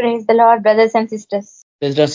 Praise the Lord brothers and sisters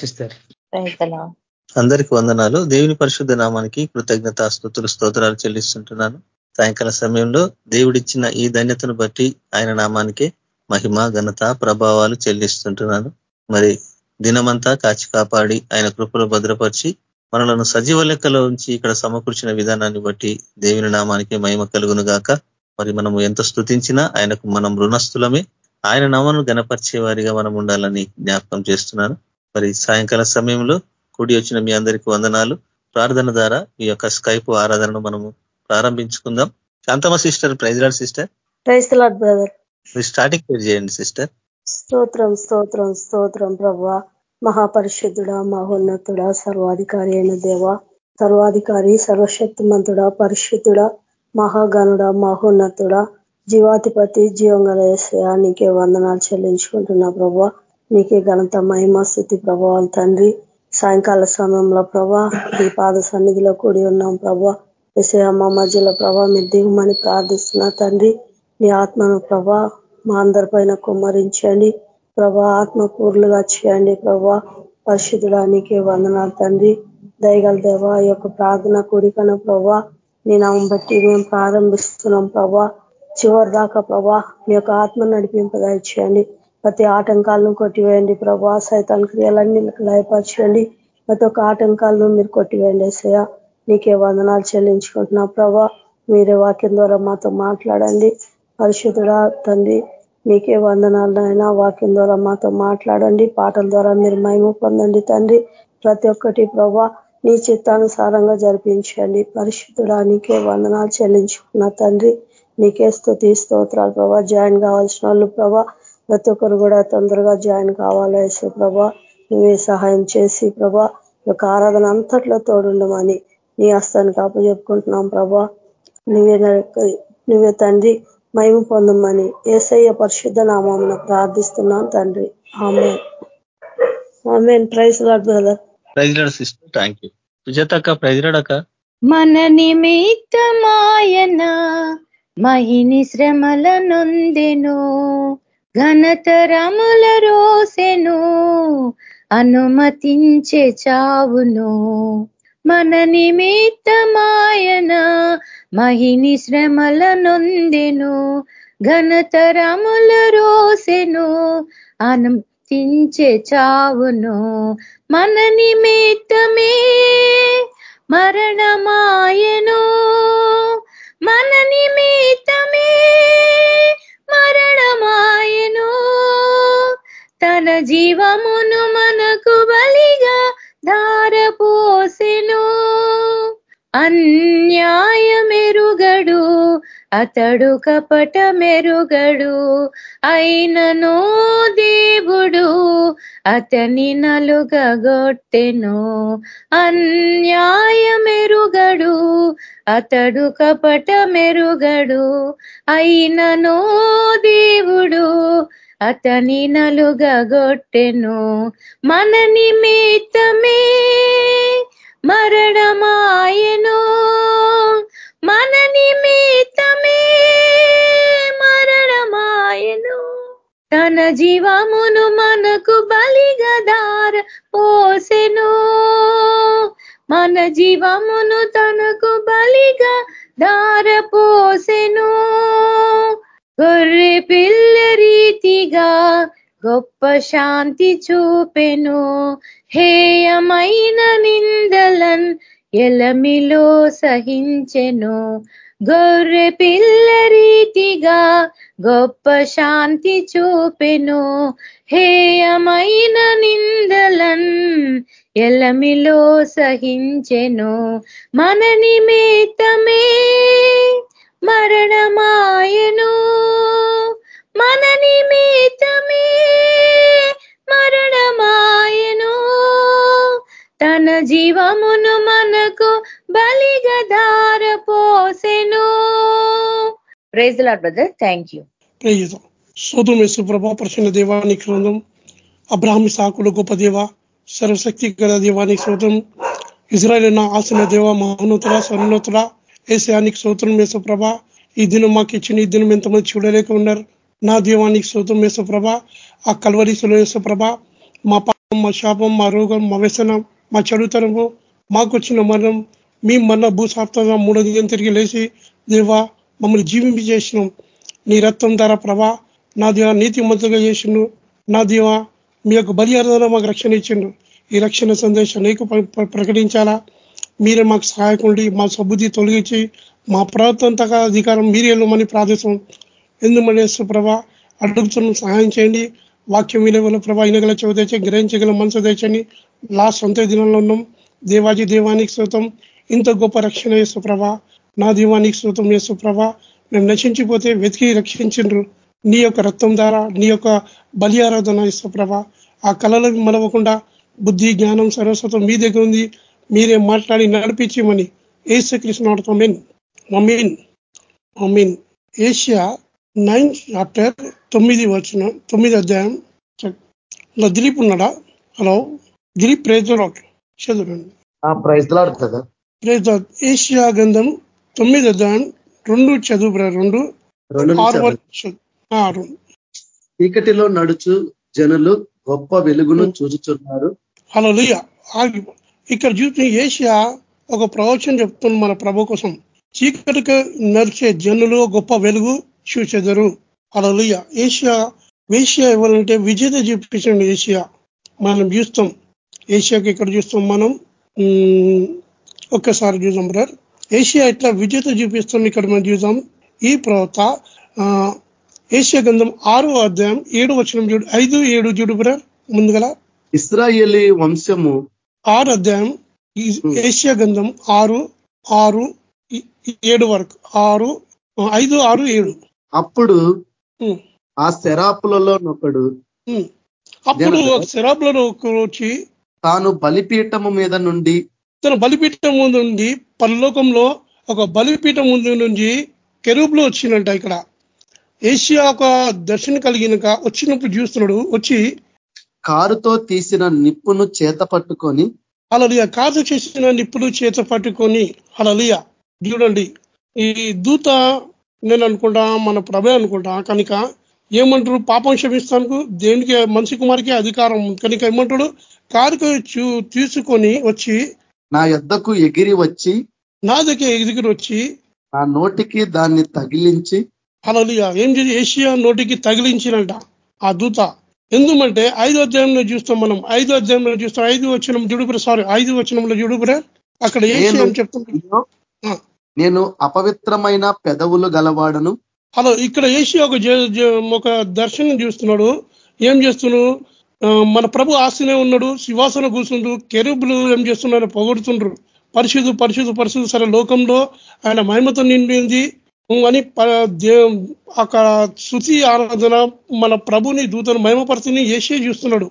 sister praise the Lord అందరికి వందనాలు. దేవుని పరిశుద్ధ నామానికి కృతజ్ఞత స్థుతులు స్తోత్రాలు చెల్లిస్తుంటున్నాను. సాయంకాల సమయంలో దేవుడిచ్చిన ఈ ధన్యతను బట్టి ఆయన నామానికి మహిమ ఘనత ప్రభావాలు చెల్లిస్తుంటున్నాను. మరి దినమంతా కాచి కాపాడి ఆయన కృపలో భద్రపరిచి మనలను సజీవ లెక్కలో ఉంచి ఇక్కడ సమకూర్చిన విధానాన్ని బట్టి దేవుని నామానికి మహిమ కలుగును గాక మరి మనము ఎంత స్థుతించినా ఆయనకు మనం రుణస్థులమే. ఆయన నామను గనపరిచే వారిగా మనం ఉండాలని జ్ఞాపకం చేస్తున్నాను. మరి సాయంకాల సమయంలో కూడి వచ్చిన మీ అందరికీ వందనాలు. ప్రార్థన ద్వారా ఈ యొక్క స్కైప్ ఆరాధనను మనము ప్రారంభించుకుందాం. Shanthamma sister praise Lord sister. Praise brother. మీరు స్టార్టింగ్ పేరు చేయండి సిస్టర్. స్తోత్రం స్తోత్రం స్తోత్రం ప్రభా. మహాపరిశుద్ధుడా మహోన్నతుడా సర్వాధికారి అయిన దేవ. సర్వాధికారి సర్వశక్తిమంతుడా పరిశుద్ధుడా మహాగణుడా మహోన్నతుడా. జీవాధిపతి జీవంగల నీకే వందనాలు చెల్లించుకుంటున్నా ప్రభా. నీకే ఘనత మహిమస్థుతి ప్రభావాలు తండ్రి. సాయంకాల సమయంలో ప్రభా ఈ పాద సన్నిధిలో కూడి ఉన్నాం ప్రభా. విశయమ్మ అమ్మ మధ్యలో ప్రభా మీరు దిగుమని ప్రార్థిస్తున్నా తండ్రి. నీ ఆత్మను ప్రభా మా అందరి పైన కుమ్మరించండి. ప్రభా ఆత్మపూర్లుగా చేయండి ప్రభా. పరిశుద్ధుడానికి వందనాలు తండ్రి. దయగల దేవ యొక్క ప్రార్థన కూడికన ప్రభా నీ నామం బట్టి మేము ప్రారంభిస్తున్నాం ప్రభా. చివరి దాకా ప్రభా మీ యొక్క ఆత్మ నడిపింపదయచేయండి ప్రతి ఆటంకాలను కొట్టివేయండి ప్రభా సైతాన్ క్రియలన్నీ లయపరచండి ప్రతి ఒక్క ఆటంకాలను మీరు కొట్టివేయండి ఏసయ్య నీకే వందనాలు చెల్లించుకుంటున్నా ప్రభా. మీరే వాక్యం ద్వారా మాతో మాట్లాడండి. పరిశుద్ధుడా తండ్రి మీకే వందనాలు అయినా వాక్యం ద్వారా మాతో మాట్లాడండి. పాటల ద్వారా మీరు మహిమ పొందండి తండ్రి. ప్రతి ఒక్కటి ప్రభా నీ చిత్తానుసారంగా జరిపించండి. పరిశుద్ధుడా నీకే వందనాలు చెల్లించుకున్న తండ్రి. నీకే స్థుతి స్తోత్రాలు ప్రభా. జాయిన్ కావాల్సిన వాళ్ళు ప్రభా ప్రతి ఒక్కరు కూడా తొందరగా జాయిన్ కావాలి వేసే ప్రభా. నువ్వే సహాయం చేసి ప్రభా యొక్క ఆరాధన అంతట్లో తోడుండమని నీ హస్తానికి చెప్పుకుంటున్నాం ప్రభా. నువ్వే నువ్వే తండ్రి మహిమ పొందమని ఏసయ్య పరిశుద్ధ నామం ప్రార్థిస్తున్నాం తండ్రి. ఆమె ఆమె praise Lord brother. Praise Lord sister. Thank you సుజాతక్క praise లాడక్క మన నిమిత్తమాయన మహిని శ్రమల నొందెను ఘనతరముల రోసెను అనుమతించే చావును. మన నిమిత్తమాయన మహిని శ్రమల నొందెను ఘనతరముల రోసెను అనుమతించే చావును. మన నిమిత్తమే మరణమాయను మన నిమిత్తమే మరణమాయను. తన జీవమును మనకు బలిగా ధారపోసెను. అన్యాయమెరుగడు అతడు కపట మెరుగడు అయినను దేవుడు అతని నలుగగొట్టెను. అన్యాయమెరుగడు అతడు కపట మెరుగడు అయినను దేవుడు అతని నలుగగొట్టెను. మన నిమిత్తమే మరణమాయను. మన నిమిత్తమే మరణమాయను. తన జీవమును మనకు బలిగదార పోసెను. మన జీవమును తనకు బలిగా దార పోసెను. గొర్రె పిల్ల రీతిగా గొప్ప శాంతి చూపెను. హేయమైన నిందలన్ ఎలమిలో సహించెను. గొర్రె పిల్ల రీతిగా గొప్ప శాంతి చూపెను. హేయమైన నిందలన్ ఎలమిలో సహించెను. మన నిమిత్తమే మరణమాయను. మన నిమిత్తమే మరణమాయను. తన జీవమును మనకు బలిగదార పోసెను. Praise Lord brother thank you శోధం Yesu ప్రభా ప్రసన్న దేవానికి క్రోధం అబ్రాహ్మి సాకులు గొప్ప దేవ సర్వశక్తి గల దేవానికి శోతం ఇజ్రాయల్ నా ఆసన దేవ మహోన్నతుల సర్వోన్నతుడ. ఏసయానికి స్తోత్రం మేసప్రభ ఈ దినం మాకు ఇచ్చిన ఈ దినం ఎంతమంది చూడలేక ఉన్నారు. నా దీవానికి స్తోత్రం మేసప్రభ ఆ కల్వరిసులో యేసు మా పాపం మా శాపం మా రోగం మా వ్యసనం మా చెడుతనము మాకు వచ్చిన మరణం మీ మరణ భూసాప్తంగా మూడో దినం తిరిగి లేచి దేవా మమ్మల్ని జీవింపజేసినాం. నీ రక్తం ధర ప్రభా నా దేవ నీతిమంతుగా చేసిండు నా దేవ మీ యొక్క బలియార్థంలో మాకు రక్షణ ఇచ్చిండు ఈ రక్షణ సందేశం నీకు ప్రకటించాలా? మీరే మాకు సహాయకుండి మా సబుద్ధి తొలగించి మా ప్రభుత్వంతగా అధికారం మీరే వెళ్ళమని ప్రార్థిస్తాం ఎందుమని ప్రభ? అడుగుతున్న సహాయం చేయండి. వాక్యం విలువల ప్రభా ఇనగల చోదచ్చి గ్రహించగల మనసు తెచ్చని లాస్ట్ సొంత దినంలో ఉన్నాం. దేవాజీ దేవానికి శృతం ఇంత గొప్ప రక్షణ యేసుప్రభ నా దీవానికి శృతం యేసుప్రభ ప్రభా. మేము నశించిపోతే వెతికి రక్షించిండ్రు నీ యొక్క రక్తం ద్వారా నీ యొక్క బలి ఆరాధన ఇస్తూ ఆ కళలు మలవకుండా బుద్ధి జ్ఞానం సరస్వతం మీ దగ్గర ఉంది. మీరే మాట్లాడి నడిపించమని ఏసు కృష్ణ మెయిన్ మమీన్ మమ్మీన్ ఏషియా నైన్ చాప్టర్ తొమ్మిది వచ్చిన తొమ్మిది అధ్యాయం. దిలీప్ ఉన్నాడా? హలో దిలీప్ ప్రేజ్ చదువురండి ప్రైజ్ ఏషియా గంధం తొమ్మిది అధ్యాయం రెండు చదువు రెండు. ఆరు చీకటిలో నడుచు జనులు గొప్ప వెలుగును చూచుచున్నారు. హలో ఇక్కడ చూసి ఏషియా ఒక ప్రవచనం చెప్తుంది మన ప్రభు కోసం. చీకటికి నడిచే జనులు గొప్ప వెలుగు చూచెదరు అలా ఏషియా ఏషియా ఇవ్వాలంటే విజేత చూపించండి ఏషియా. మనం చూస్తాం. ఏషియాకి ఇక్కడ చూస్తాం మనం? ఒక్కసారి చూద్దాం బ్రదర్. ఏషియా ఇట్లా విజేత చూపిస్తాం ఇక్కడ మనం చూద్దాం. ఈ ప్రవత ఏషియా గంధం ఆరు అధ్యాయం ఏడు వచ్చిన చూడు. ఐదు ఏడు చూడు బ్రదర్. ముందుగల. ఇస్రాయేలీ వంశము. ఆరు అధ్యాయం ఏషియా గంధం ఆరు ఆరు ఏడు వరకు. ఆరు ఐదు ఆరు ఏడు. అప్పుడు ఆ శరాపులలో నొకడు అప్పుడు శరాపులలో వచ్చి తాను బలిపీఠము మీద నుండి తన బలిపీఠం ముందు నుండి పరలోకంలో ఒక బలిపీఠం ముందు నుంచి కెరూపులో వచ్చినట్ట ఇక్కడ. ఏషియా ఒక దర్శనం కలిగినక వచ్చినప్పుడు చూస్తున్నాడు వచ్చి కారుతో తీసిన నిప్పును చేత పట్టుకొని అలలియ కారు చేసిన నిప్పులు చేత పట్టుకొని అలలియ చూడండి ఈ దూత నేను అనుకుంటా మన ప్రభే అనుకుంటా కనుక ఏమంటారు? పాపం క్షమిస్తాను దేనికి? మనిషి కుమారికి అధికారం కనుక ఏమంటాడు? కారుకు తీసుకొని వచ్చి నా యొద్దకు ఎగిరి వచ్చి నా దగ్గర ఎగిరి వచ్చి నా నోటికి దాన్ని తగిలించి అలలియ ఏం చేసి? ఏషియా నోటికి తగిలించినంట ఆ దూత. ఎందుకంటే ఐదు అధ్యాయంలో చూస్తాం మనం. ఐదు అధ్యాయంలో చూస్తాం. ఐదు వచ్చిన జుడుపుర సారీ ఐదు వచ్చినంలో జుడుపురే అక్కడ ఏం చెప్తున్నా నేను అపవిత్రమైన పెదవులు గలవాడను. హలో ఇక్కడ ఏషి ఒక ఒక దర్శనం చూస్తున్నాడు. ఏం చేస్తున్నాడు మన ప్రభు ఆస్తినే ఉన్నాడు శివాసన కూర్చుండు కెరుబులు ఏం చేస్తున్నారు పొగడుతుండ్రు. పరిశుద్ధు పరిశుద్ధు పరిశుద్ధు సరే లోకంలో ఆయన మహిమతో నిండింది అని అక్కడ శృతి ఆరాధన మన ప్రభుని దూతను మహిమపరిచిని ఏసే చూస్తున్నాడు.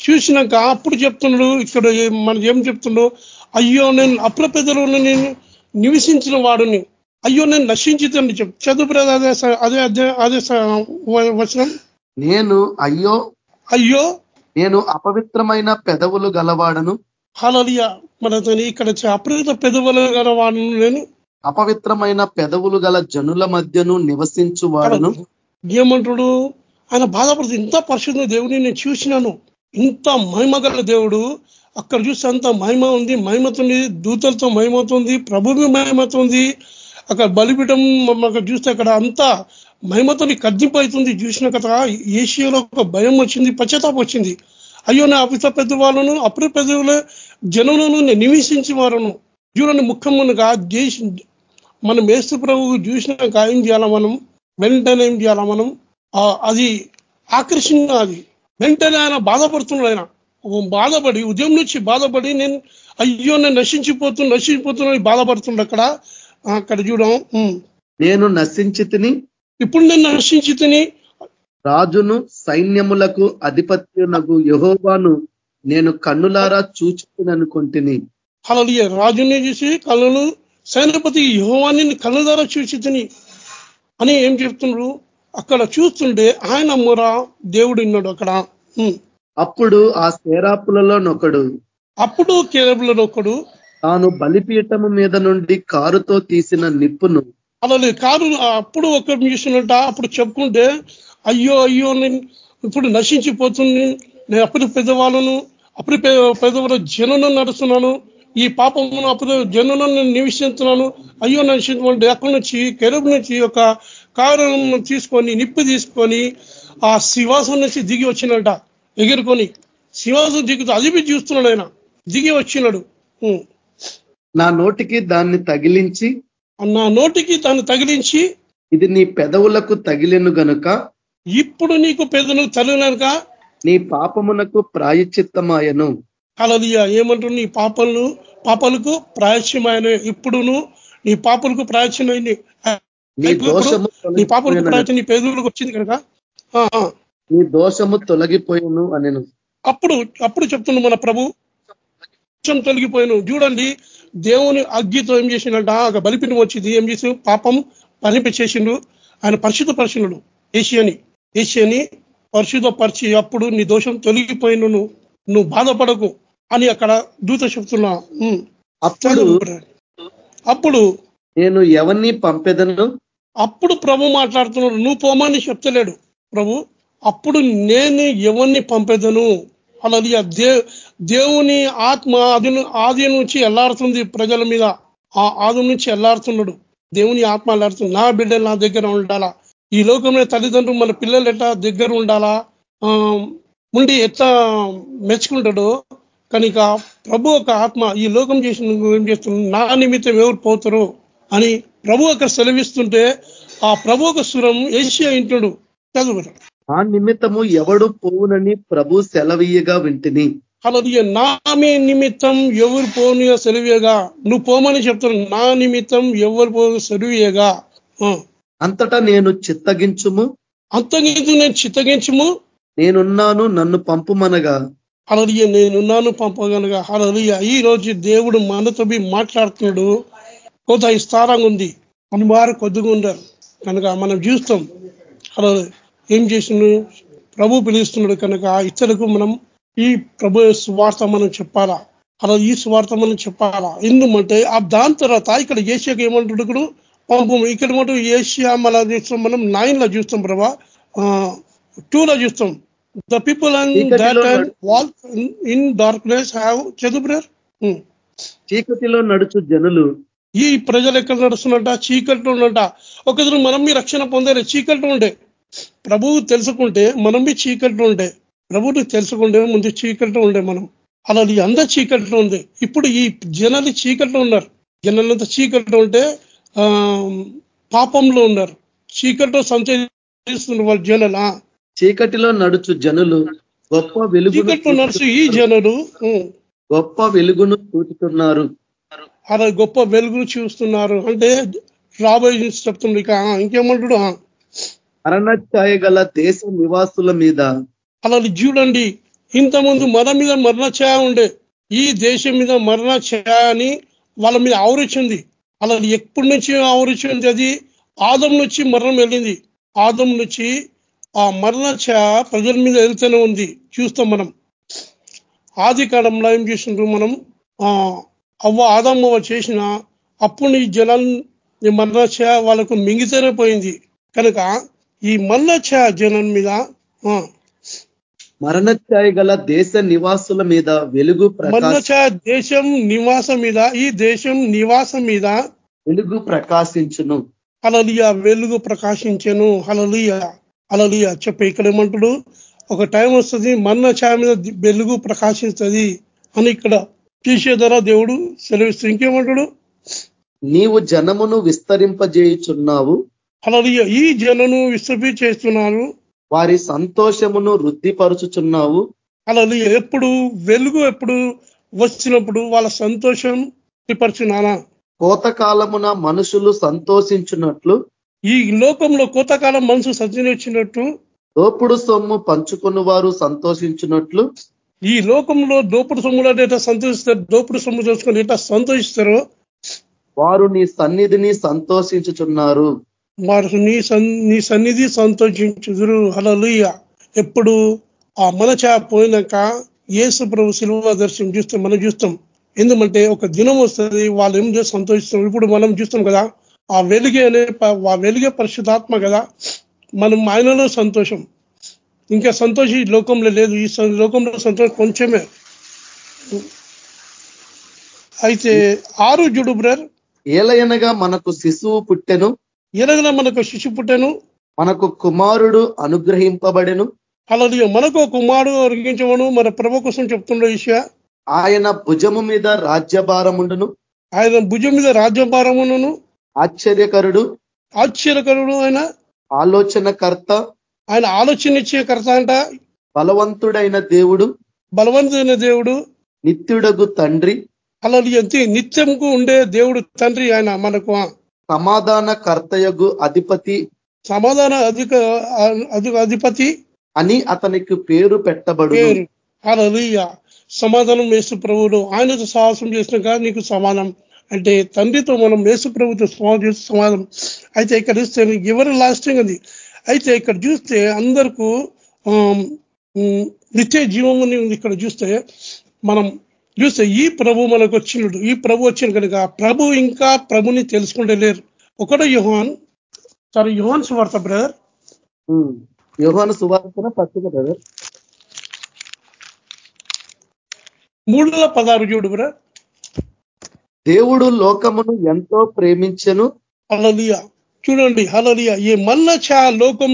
చూసినాక అప్పుడు చెప్తున్నాడు ఇక్కడ మనం ఏం చెప్తున్నాడు? అయ్యో నేను అప్రపెదలో నేను నివసించిన వాడుని. అయ్యో నేను నశించుతాను చెప్ చదువు అదే అదే అదే అదే వచనం. నేను అయ్యో అయ్యో. నేను అపవిత్రమైన పెదవులు గలవాడను. హలలియ మనతో ఇక్కడ అపవిత్ర పెదవులు గలవాడను నేను. అపవిత్రమైన పెదవులు గల జనుల మధ్యను నివసించు వాడను ఏమంటాడు? ఆయన బాధపడుతుంది ఇంత పరిశుద్ధ దేవుని నేను చూసినాను. ఇంత మహిమ గల దేవుడు. అక్కడ చూస్తే అంత మహిమ ఉంది. మహిమతుంది దూతలతో మహిమవుతుంది ప్రభువి మహిమతుంది. అక్కడ బలిపీఠం అక్కడ చూస్తే అక్కడ అంతా మహిమతోని కద్దింపవుతుంది చూసిన కదా ఏషియాలో ఒక భయం వచ్చింది పశ్చాత్తాపం వచ్చింది. అయ్యో నా అపిత పెద్ద వాళ్ళను అప్పుడు పెద్దల నేను నివసించి వారును చూడండి ముఖ్యమునుగా దేశ మనం మేస్తు ప్రభువు చూసినాక ఏం చేయాలా మనం? వెంటనే ఏం చేయాలా మనం? అది ఆకర్షణ అది. వెంటనే ఆయన బాధపడుతున్నాడు ఆయన. బాధపడి ఉదయం నుంచి బాధపడి నేను అయ్యో నేను నశించిపోతున్నా నశించిపోతున్నా బాధపడుతుండ అక్కడ. అక్కడ చూడం నేను నశించి ఇప్పుడు నేను నశించి తిని రాజును సైన్యములకు అధిపత్యునకు యహోబాను నేను కన్నులారా చూచుకుననుకుంటుని అలా రాజుని చూసి కళ్ళను సైన్యపతి యహోవాన్ని కళ్ళ ద్వారా చూసి తిని అని ఏం చెప్తున్నారు అక్కడ చూస్తుంటే ఆయన మొర దేవుడు ఉన్నాడు అక్కడ. అప్పుడు ఆ సేరాపులలో నొకడు. అప్పుడు కేరపులలో ఒకడు తాను బలిపీఠము మీద నుండి కారుతో తీసిన నిప్పును. అలా కారు అప్పుడు ఒక చూసినట్ట అప్పుడు చెప్పుకుంటే అయ్యో అయ్యో నేను ఇప్పుడు నశించిపోతుంది. నేను అప్పుడు పెద్దవాళ్ళను అప్పుడు పెద్దవాళ్ళ జనులను నడుస్తున్నాను. ఈ పాపమును అప్పుడు జనులను నేను నివసిస్తున్నాను. అయ్యో నశించుకుంటే అక్కడి నుంచి కెరుబు నుంచి ఒక కారణం తీసుకొని నిప్పు తీసుకొని ఆ శివాసం నుంచి దిగి వచ్చినట ఎగురుకొని శివాసం దిగుతూ అదిపి చూస్తున్నాడు ఆయన. దిగి వచ్చినాడు. నా నోటికి దాన్ని తగిలించి నా నోటికి దాన్ని తగిలించి ఇది నీ పెదవులకు తగిలిను గనుక ఇప్పుడు నీకు పెదను తల్లినక నీ పాపమునకు ప్రాయచిత్తమాయను అలలియ ఏమంటారు? నీ పాపలు పాపలకు ప్రాయశ్యమైన ఇప్పుడును నీ పాపలకు ప్రాయశ్యమైంది నీ పాపలకు. ప్రాయశ్యం నీ పేదలకు వచ్చింది కనుక. నీ దోషము తొలగిపోయాను అనెను. అప్పుడు అప్పుడు చెప్తున్నాడు మన ప్రభు. దోషం తొలగిపోయాను. చూడండి దేవుని అగ్గితో ఏం చేసిండంట? ఒక బలిపిని వచ్చింది. ఏం చేసి పాపం పరిపించేసిండు ఆయన పరిశుద్ధ పరిశుద్ధుడు ఏషియని ఏషియని పరిశుద్ధ పరిచి అప్పుడు నీ దోషం తొలగిపోయిను. నువ్వు బాధపడకు అని అక్కడ దూత చెప్తున్నా. అప్పుడు అప్పుడు నేను ఎవరిని పంపెదను? అప్పుడు ప్రభు మాట్లాడుతున్నాడు. నువ్వు పోమని చెప్తలేడు. ప్రభు అప్పుడు నేను ఎవరిని పంపేదను? అలాది దే దేవుని ఆత్మ ఆది ఆది నుంచి ఎల్లాడుతుంది ప్రజల మీద. ఆ ఆది నుంచి ఎల్లాడుతున్నాడు దేవుని ఆత్మ ఎల్లాడుతుంది నా బిడ్డలు నా దగ్గర ఉండాలా? ఈ లోకంలో తల్లిదండ్రులు మన పిల్లలు ఎట్లా దగ్గర ఉండాలా? ఆ, ఉండి ఎట్లా మెచ్చుకుంటాడో? కనుక ప్రభు ఒక ఆత్మ ఈ లోకం చేసిన ఏం చేస్తున్నాడు నా నిమిత్తం ఎవరు పోతారు? అని ప్రభు అక్కడ సెలవిస్తుంటే ఆ ప్రభు ఒక సురం ఏషియా ఇంటుడు చదువు ఆ నిమిత్తము ఎవడు పోవునని ప్రభు సెలవీయగా వింటిని. అలాగే నా మీ నిమిత్తం ఎవరు పోని సెలవియగా నువ్వు పోమని చెప్తున్నాను. నా నిమిత్తం ఎవరు పో సెలవియగా. అంతటా నేను చిత్తగించుము. అంతగించు నేను చిత్తగించము. నేనున్నాను నన్ను పంపుమనగా. అలాగే నేనున్నాను పంపగలగా. అలాగే ఈ రోజు దేవుడు మనతో మాట్లాడుతున్నాడు. కొంత విస్తారంగా ఉంది. వారు కొద్దిగా ఉండరు కనుక మనం చూస్తాం. అలా ఏం చేసిండు ప్రభు పిలుస్తున్నాడు కనుక ఇతరులకు మనం ఈ ప్రభు స్వార్థ మనం చెప్పాలా? అలా ఈ స్వార్థ మనం చెప్పాలా? ఎందుకంటే ఆ దాని తర్వాత ఇక్కడ ఏషియాకి ఏమంటాడు ఇక్కడ పంపం ఇక్కడ మటు ఏషియా మళ్ళా చూస్తాం మనం నైన్లో చూస్తాం ప్రభా. టూ లో చూస్తాం. The people and wall in darkness have చదువు బ్రదర్. చీకటిలో నడుచు జనులు ఈ ప్రజలు ఎక్కడ నడుస్తున్నట చీకట్లో ఉన్నట ఒకసారి మనం మీ రక్షణ పొందాలి చీకట్లో ఉండే. ప్రభువు తెలుసుకుంటే మనం మీ చీకట్లో ఉండే. ప్రభువుని తెలుసుకుంటే ముందు చీకట్లో ఉండే మనం. అలా అందరు చీకట్లో ఉంది. ఇప్పుడు ఈ జనాలు చీకట్లో ఉన్నారు. జనాలంతా చీకట్లో ఉంటే ఆ పాపంలో ఉన్నారు. చీకట్లో సంచరిస్తున్నారు వాళ్ళ జనాలు. చీకటిలో నడుచు జనులు గొప్ప చీకట్లో నడుచు ఈ జనులు. గొప్ప వెలుగును చూచుతున్నారు. అలా గొప్ప వెలుగును చూస్తున్నారు. అంటే రాబోయే చెప్తుంది ఇక ఇంకేమంటాడు మరణ మరణఛాయ గల దేశ నివాసుల మీద. అలాంటి చూడండి ఇంతకుముందు మన మీద మరణ ఛాయ ఉండే. ఈ దేశం మీద మరణ ఛాయ అని వాళ్ళ మీద ఆవరించింది. అలా ఎప్పటి నుంచి ఆవరించింది అది? ఆదం నుంచి మరణం వెళ్ళింది. ఆదం నుంచి ఆ మరణ ఛాయ ప్రజల మీద వెళ్తూనే ఉంది. చూస్తాం మనం. ఆది కాలంలో ఏం చేసిండ్రు మనం? ఆ అవ్వ ఆదమ్మ చేసిన అప్పుడు ఈ జనాలు మరణ ఛాయ వాళ్ళకు మింగితేనే పోయింది. కనుక ఈ మరణ ఛాయ జనం మీద మరణఛాయ గల దేశ నివాసుల మీద వెలుగు మన్నచ దేశం నివాసం మీద ఈ దేశం నివాసం మీద వెలుగు ప్రకాశించును. అలలియ వెలుగు ప్రకాశించను. అలలియ అలలియ చెప్పే ఇక్కడ ఏమంటాడు? ఒక టైం వస్తుంది మన్న ఛాయ మీద వెలుగు ప్రకాశిస్తుంది అని ఇక్కడ తీసే ద్వారా దేవుడు సెలవిస్తూ ఇంకేమంటాడు? నీవు జనమును విస్తరింపజేయుచున్నావు. అలలియ ఈ జనను విస్తృపి చేస్తున్నారు వారి సంతోషమును వృద్ధిపరుచుచున్నావు. అలలియ ఎప్పుడు వెలుగు ఎప్పుడు వచ్చినప్పుడు వాళ్ళ సంతోషం పరిచున్నానా కోతకాలమున మనుషులు సంతోషించున్నట్లు ఈ లోకంలో కోతకాలం మనసు సజ్జనిచ్చినట్టు దోపుడు సొమ్ము పంచుకుని వారు సంతోషించినట్లు ఈ లోకంలో దోపుడు సొమ్ములు ఎట్లా సంతోషిస్తారు? దోపుడు సొమ్ము చేసుకొని ఎట్లా సంతోషిస్తారో? వారు నీ సన్నిధిని సంతోషించుచున్నారు. వారు నీ సన్ నీ సన్నిధి సంతోషించుదురు. హలలుయ ఎప్పుడు ఆ మనచ పోయినాక యేసు ప్రభు శిలువ దర్శనం చూస్తాం మనం చూస్తాం. ఎందుకంటే ఒక దినం వస్తుంది వాళ్ళు ఏం చేసి సంతోషిస్తాం ఇప్పుడు మనం చూస్తాం కదా ఆ వెలుగే అనే ప- ఆ వెలుగే పరిశుద్ధాత్మ కదా మనం ఆయనలో సంతోషం. ఇంకా సంతోషి ఈ లోకంలో లేదు ఈ లోకంలో సంతోషం కొంచెమే. అయితే ఆరు జుడు బ్రర్ ఏలయనగా మనకు శిశువు పుట్టెను ఎరగన మనకు శిశు పుట్టెను. మనకు కుమారుడు అనుగ్రహింపబడెను. అలాగే మనకు కుమారుడు అరిగించమను మన ప్రభు కోసం చెప్తుండే విషయ ఆయన భుజము మీద రాజ్యభారముండును. ఆయన భుజం మీద రాజ్యభారమును ఆశ్చర్యకరుడు. ఆశ్చర్యకరుడు ఆయన. ఆలోచనకర్త. ఆయన ఆలోచన ఇచ్చే కర్త అంట. బలవంతుడైన దేవుడు. బలవంతుడైన దేవుడు. నిత్యుడగు తండ్రి. అలాగే అంతే నిత్యంకు ఉండే దేవుడు తండ్రి ఆయన మనకు. సమాధాన కర్తయగు అధిపతి సమాధాన అధిక అధి- అధిపతి అని అతనికి పేరు పెట్టబడు సమాధానం యేసు ప్రభువులు ఆయనతో సాహసం చేసినాక నీకు సమాధానం అంటే తండ్రితో మనం యేసు ప్రభుతో సమాధానం చేసి సమాధానం అయితే ఇక్కడ చూస్తే ఎవరు లాస్టింగ్ అది? అయితే ఇక్కడ చూస్తే అందరికీ నిత్య జీవం ఉంది ఇక్కడ చూస్తే మనం చూస్తే ఈ ప్రభు మనకు వచ్చినడు. ఈ ప్రభు వచ్చిన కనుక ప్రభు ఇంకా ప్రభుని తెలుసుకుంటే లేరు. ఒకటో యుహాన్. సారీ యుహాన్ సువార్త బ్రదర్. యోహాను సువార్తన పత్రిక బ్రదర్. మూడు వందల పదహారు చూడు బ్రదర్. దేవుడు లోకమును ఎంతో ప్రేమించెను. హలలియ చూడండి హలలియ ఈ మల్లచ లోకం